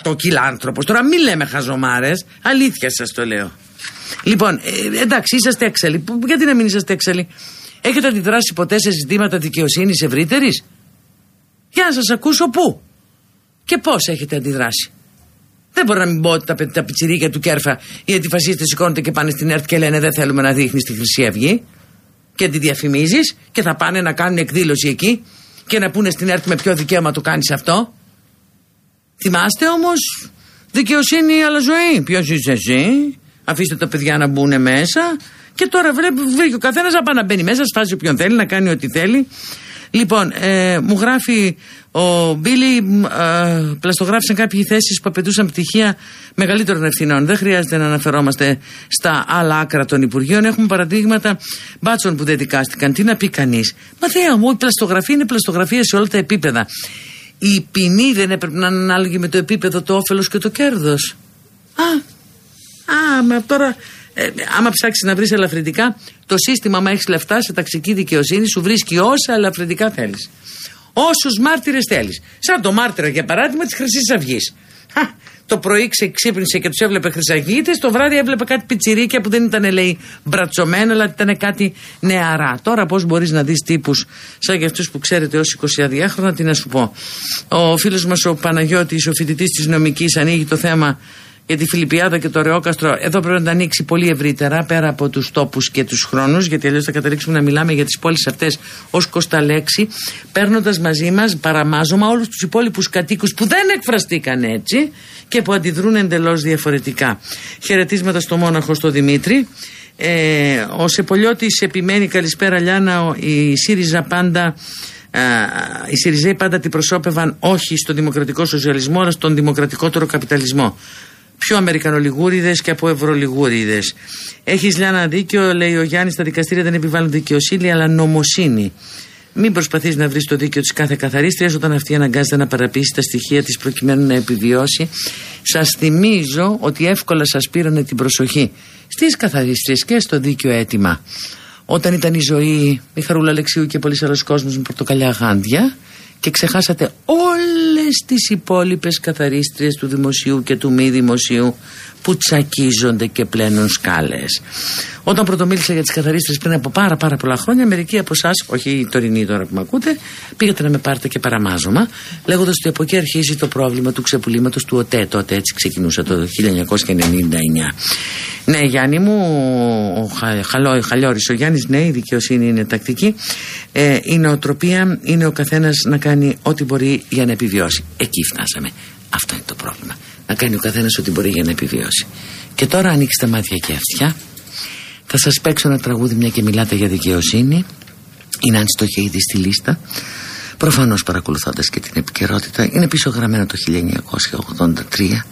100 κιλά άνθρωπος. Τώρα μην λέμε χαζομάρες αλήθεια σας το λέω. Λοιπόν ε, εντάξει είσαστε έξαλλοι Που- γιατί να μην είσαστε έξαλλοι έχετε αντιδράσει ποτέ σε ζητήματα δικαιοσύνης ευρύτερης; Για να σας ακούσω πού και πώς έχετε αντιδράσει. Δεν μπορώ να μην πω ότι τα, πε- τα πιτσιρίκια του Κέρφα οι αντιφασίστες σηκώνονται και πάνε στην ΕΡΤ και λένε δεν θέλουμε να δείχνεις τη Χρυσή Αυγή και τη διαφημίζεις και θα πάνε να κάνουν εκδήλωση εκεί και να πούνε στην ΕΡΤ με ποιο δικαίωμα το κάνεις αυτό. Θυμάστε όμως δικαιοσύνη αλλά ζωή. Ποιος είσαι εσύ; Αφήστε τα παιδιά να μπουν μέσα και τώρα βλέπει, βρήκε ο καθένας να πάει να μπαίνει μέσα, σφάζει όποιον θέλει, να κάνει ό,τι θέλει. Λοιπόν, ε, μου γράφει ο Μπίλι, μ, ε, πλαστογράφησαν κάποιοι θέσεις που απαιτούσαν πτυχία μεγαλύτερων ευθυνών. Δεν χρειάζεται να αναφερόμαστε στα άλλα άκρα των Υπουργείων. Έχουμε παραδείγματα μπάτσων που δεν δικάστηκαν. Τι να πει κανείς; Μα θέα μου, η πλαστογραφία είναι πλαστογραφία σε όλα τα επίπεδα. Η ποινή δεν έπρεπε να είναι ανάλογη με το επίπεδο, το όφελος και το κέρδος. Α, Α, μα τώρα, ε, άμα ψάξεις να βρεις ελαφρυντικά, το σύστημα, άμα έχεις λεφτά σε ταξική δικαιοσύνη, σου βρίσκει όσα ελαφρυντικά θέλεις. Όσους μάρτυρες θέλεις. Σαν το μάρτυρα, για παράδειγμα, της Χρυσής Αυγής. Το πρωί ξε- ξύπνησε και τους έβλεπε χρυσαγίτε, το βράδυ έβλεπε κάτι πιτσιρίκια που δεν ήταν, λέει, μπρατσωμένα, αλλά ήταν κάτι νεαρά. Τώρα, πώς μπορείς να δεις τύπους σαν για αυτούς που ξέρετε ως 22 χρόνια, τι να σου πω. Ο φίλος μας ο Παναγιώτης, ο φοιτητής της νομικής, ανοίγει το θέμα για τη Φιλιππιάδα και το Ρεόκαστρο, εδώ πρέπει να τα ανοίξει πολύ ευρύτερα πέρα από τους τόπους και τους χρόνους, γιατί αλλιώς θα καταλήξουμε να μιλάμε για τις πόλεις αυτές ως κοσταλέξη, παίρνοντας μαζί μας παραμάζωμα όλους τους υπόλοιπους κατοίκους που δεν εκφραστήκαν έτσι και που αντιδρούν εντελώς διαφορετικά. Χαιρετίσματα στο Μόναχο στο Δημήτρη. Ε, ο Σεπολιώτης επιμένει, καλησπέρα Λιάνα, ο- η ΣΥΡΙΖΑ πάντα ε, οι Σιριζέοι πάντα την προσώπευαν όχι στον δημοκρατικό σοσιαλισμό αλλά στον δημοκρατικότερο καπιταλισμό. Πιο Αμερικανολιγούριδες και από Ευρωλιγούριδε. Έχεις Λιάννα δίκιο, λέει ο Γιάννης, τα δικαστήρια δεν επιβάλλουν δικαιοσύνη αλλά νομοσύνη. Μην προσπαθείς να βρεις το δίκαιο της κάθε καθαρίστριας όταν αυτή αναγκάζεται να παραποιήσει τα στοιχεία της προκειμένου να επιβιώσει. Σας θυμίζω ότι εύκολα σας πήρανε την προσοχή στις καθαρίστριες και στο δίκαιο αίτημα. Όταν ήταν η ζωή η Χαρούλα Αλεξίου και πολλοί άλλοι κόσμοι με πορτοκαλιά γάντια και ξεχάσατε όλες τις υπόλοιπες καθαρίστριες του δημοσίου και του μη δημοσίου που τσακίζονται και πλένουν σκάλες. Όταν πρωτομίλησα για τις καθαρίστριες πριν από πάρα πάρα πολλά χρόνια, μερικοί από εσάς, όχι οι τωρινοί τώρα που με ακούτε, πήγατε να με πάρετε και παραμάζωμα, λέγοντας ότι από εκεί αρχίζει το πρόβλημα του ξεπουλήματος του ΟΤΕ. Τότε έτσι ξεκινούσε το 1999. Ναι, Γιάννη μου, ο Χαλό, Χαλιώρης, ο Γιάννης, ναι, η δικαιοσύνη είναι τακτική. Ε, η νοοτροπία είναι ο καθένας να κάνει ό,τι μπορεί για να επιβιώσει. Εκεί φτάσαμε. Αυτό είναι το πρόβλημα. Να κάνει ο καθένας ό,τι μπορεί για να επιβιώσει. Και τώρα ανοίξτε μάτια και αυτιά. Θα σας παίξω ένα τραγούδι μια και μιλάτε για δικαιοσύνη. Είναι αν το είχε ήδη στη λίστα. Προφανώς παρακολουθώντας και την επικαιρότητα. Είναι πίσω γραμμένο το 1983.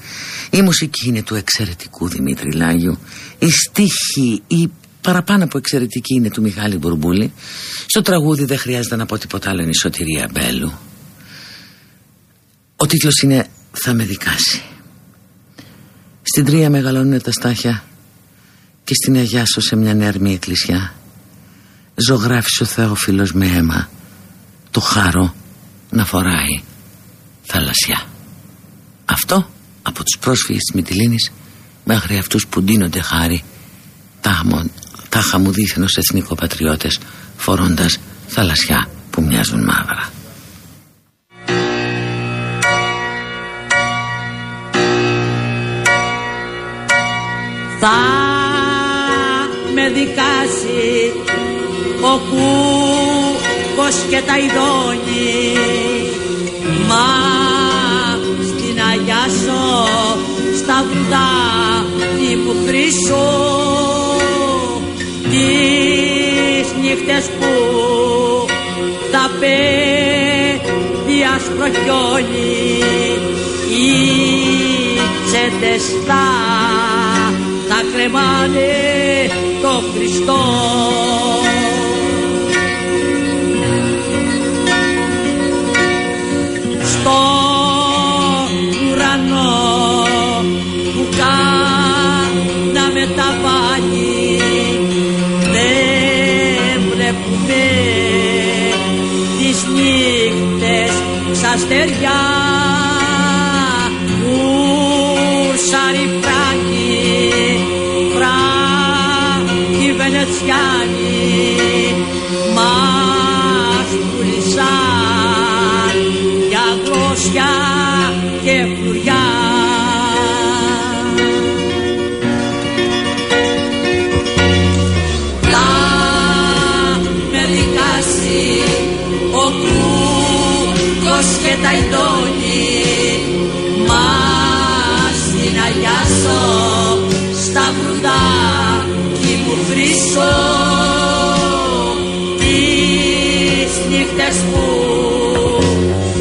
Η μουσική είναι του εξαιρετικού Δημήτρη Λάγιου. Η στίχη, η παραπάνω από εξαιρετική είναι του Μιχάλη Μπουρμπούλη. Στο τραγούδι δεν χρειάζεται να πω τίποτα άλλο είναι η Σωτηρία Μπέλου. Ο τίτλος είναι «Θα με δικάσει». Στην τρία μεγαλώνουν τα στάχια και στην Αγιά σου σε μια νεαρμή εκκλησιά ζωγράφησε ο Θεόφιλος με αίμα το χάρο να φοράει θαλασσιά. Αυτό από τους πρόσφυγες της Μυτιλίνης μέχρι αυτούς που ντύνονται χάρη τα χαμουδίθεν ως εθνικοπατριώτες φορώντας θαλασσιά που μοιάζουν μαύρα. Δικάσει ο κούκος και τα ειδώνει. Μα στην Αγιάσω στα βουδά μου χρυσό τις νύχτες που τα παιδιά σπροχιώνει οι τσέτες θα, θα κρεμάνε το Βενετσιάνη μας πουλήσαν για γλώσια και φλουριά. Και τα ειδώνει χρυσό τις νύχτες που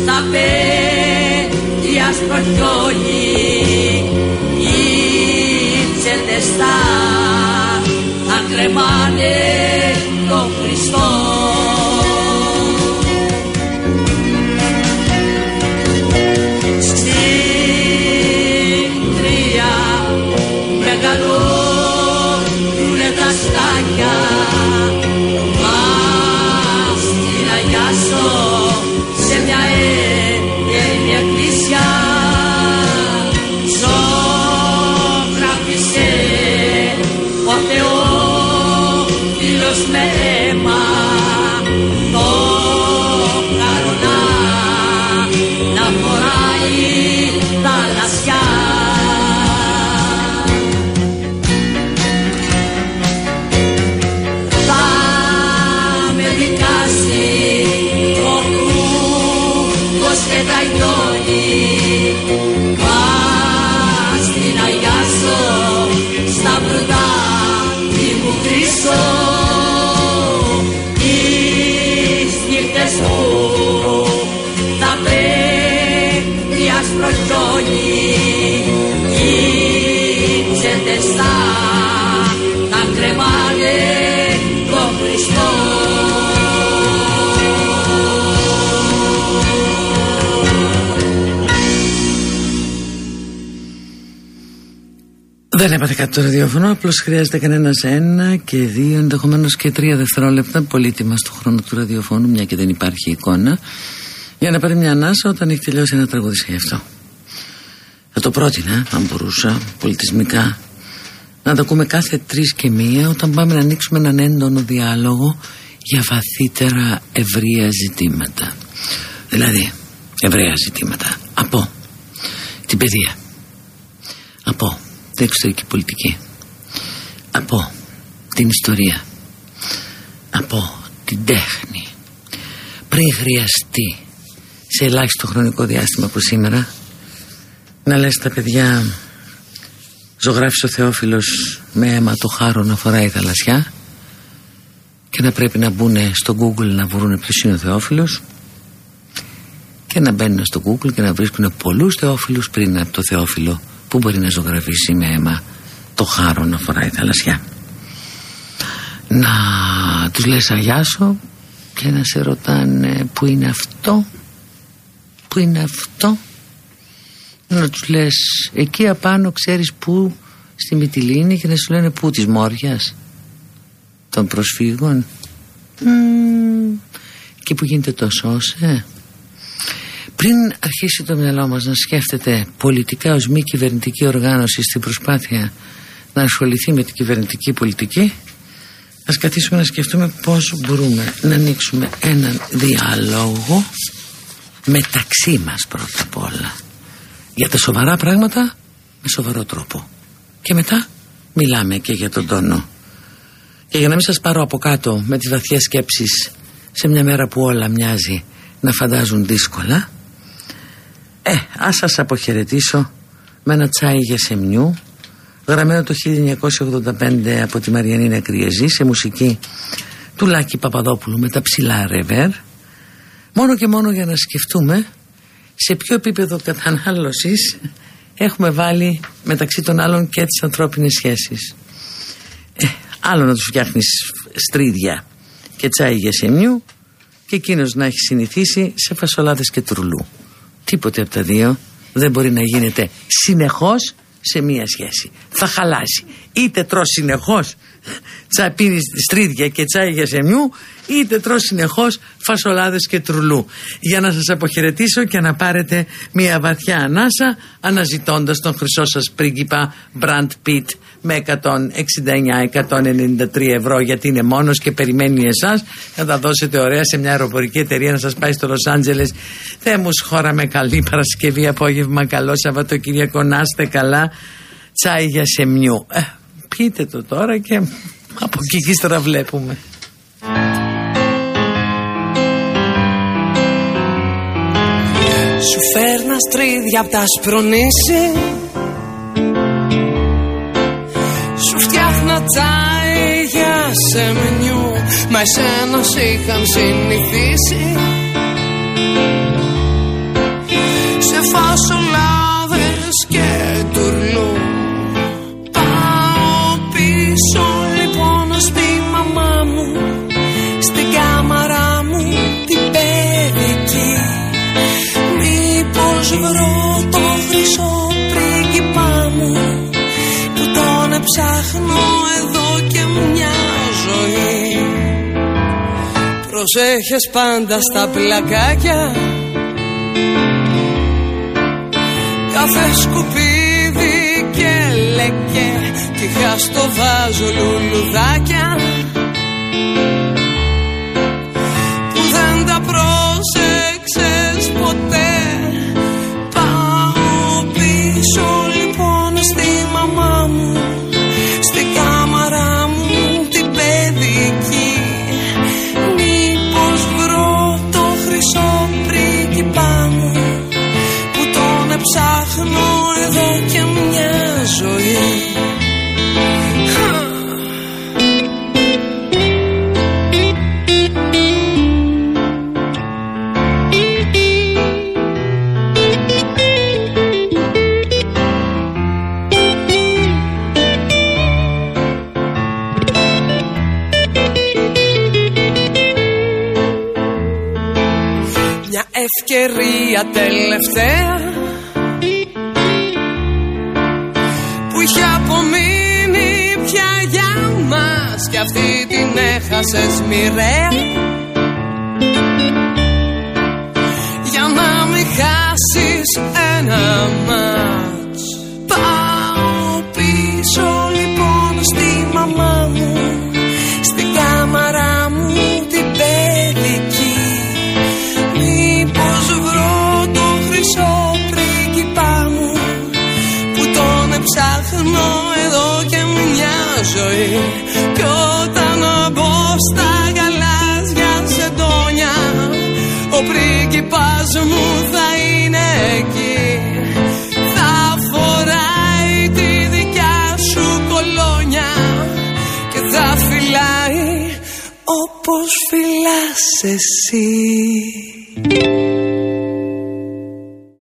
τα παιδιά σπροχιώνει οι τσέτες θα, θα κρεμάνε μαστάκια, μαστιλαγιά σου. Δεν έπαθε κάτι το ραδιόφωνο, απλώς χρειάζεται κανένας ένα και δύο, ενδεχομένως και τρία δευτερόλεπτα, πολύτιμα στο χρόνο του ραδιοφώνου, μια και δεν υπάρχει εικόνα, για να πάρει μια ανάσα όταν έχει τελειώσει ένα τραγούδι σε αυτό. Θα το πρότεινα, αν μπορούσα, πολιτισμικά, να τα ακούμε κάθε τρεις και μία όταν πάμε να ανοίξουμε έναν έντονο διάλογο για βαθύτερα ευρεία ζητήματα. Δηλαδή, ευρεία ζητήματα. Από την παιδεία. Από την εξωτερική πολιτική. Από την ιστορία. Από την τέχνη. Πριν χρειαστεί σε ελάχιστο χρονικό διάστημα από σήμερα να λες τα παιδιά ζωγράφησε ο Θεόφιλος με αίμα το χάρο να φοράει θαλασσιά και να πρέπει να μπουν στο Google να βρουν ποιος είναι ο Θεόφιλος και να μπαίνουν στο Google και να βρίσκουν πολλούς Θεόφιλους πριν από το Θεόφιλο που μπορεί να ζωγραφίσει με αίμα το χάρο να φοράει θαλασσιά να τους λες αγιάσω και να σε ρωτάνε που είναι αυτό; Που είναι αυτό; Να τους λες εκεί απάνω ξέρεις που στη Μυτιλίνη και να σου λένε που της Μόριας των προσφύγων; Mm, και που γίνεται το σώσε πριν αρχίσει το μυαλό μας να σκέφτεται πολιτικά ως μη κυβερνητική οργάνωση στην προσπάθεια να ασχοληθεί με την κυβερνητική πολιτική ας καθίσουμε να σκεφτούμε πώς μπορούμε να ανοίξουμε έναν διάλογο μεταξύ μας πρώτα απ' όλα. Για τα σοβαρά πράγματα με σοβαρό τρόπο. Και μετά μιλάμε και για τον τόνο. Και για να μην σας πάρω από κάτω με τις βαθιές σκέψεις σε μια μέρα που όλα μοιάζει να φαντάζουν δύσκολα ε, ας σας αποχαιρετήσω με ένα τσάι για σεμνιού γραμμένο το 1985 από τη Μαριανίνα Κρυεζή σε μουσική του Λάκη Παπαδόπουλου με τα ψηλά ρεβέρ μόνο και μόνο για να σκεφτούμε σε ποιο επίπεδο κατανάλωσης έχουμε βάλει μεταξύ των άλλων και τις ανθρώπινες σχέσεις. Ε, άλλο να τους φτιάχνεις στρίδια και τσάι για σεμιού και εκείνος να έχει συνηθίσει σε φασολάδες και τρουλού. Τίποτε από τα δύο δεν μπορεί να γίνεται συνεχώς σε μία σχέση. Θα χαλάσει. Είτε τρως συνεχώς τσαπίνει στρίδια και τσάι για σεμιού είτε τρως συνεχώς φασολάδες και τρουλού για να σας αποχαιρετήσω και να πάρετε μια βαθιά ανάσα αναζητώντας τον χρυσό σας πρίγκιπα Brand Pitt με 169-193 ευρώ γιατί είναι μόνος και περιμένει εσάς. Να τα δώσετε ωραία σε μια αεροπορική εταιρεία να σας πάει στο Λος Άντζελες. Θεέ μου με καλή Παρασκευή απόγευμα καλό Σαββατοκύριακο να είστε καλά. Τσάι για σεμιού. Ε, πείτε το τώρα και από εκεί και ύστερα βλέπουμε. Σου φέρνα στρίδια απ' τα σπρονίσι τσάι για σεμνιού. Μα εσένα σ' είχαν συνηθίσει Προσέχες πάντα στα πλακάκια. Κάθε σκουπίδι και λεκέ Τυχά στο βάζω λουλουδάκια ευκαιρία τελευταία που είχε απομείνει πια για μας και αυτή την έχασες μοιραία. Για να μην χάσεις ένα μας Κι όταν μπω στα γαλάζια σεντόνια Ο πρίγκιπας μου θα είναι εκεί. Θα φοράει τη δικιά σου κολόνια Και θα φυλάει όπως φυλάς εσύ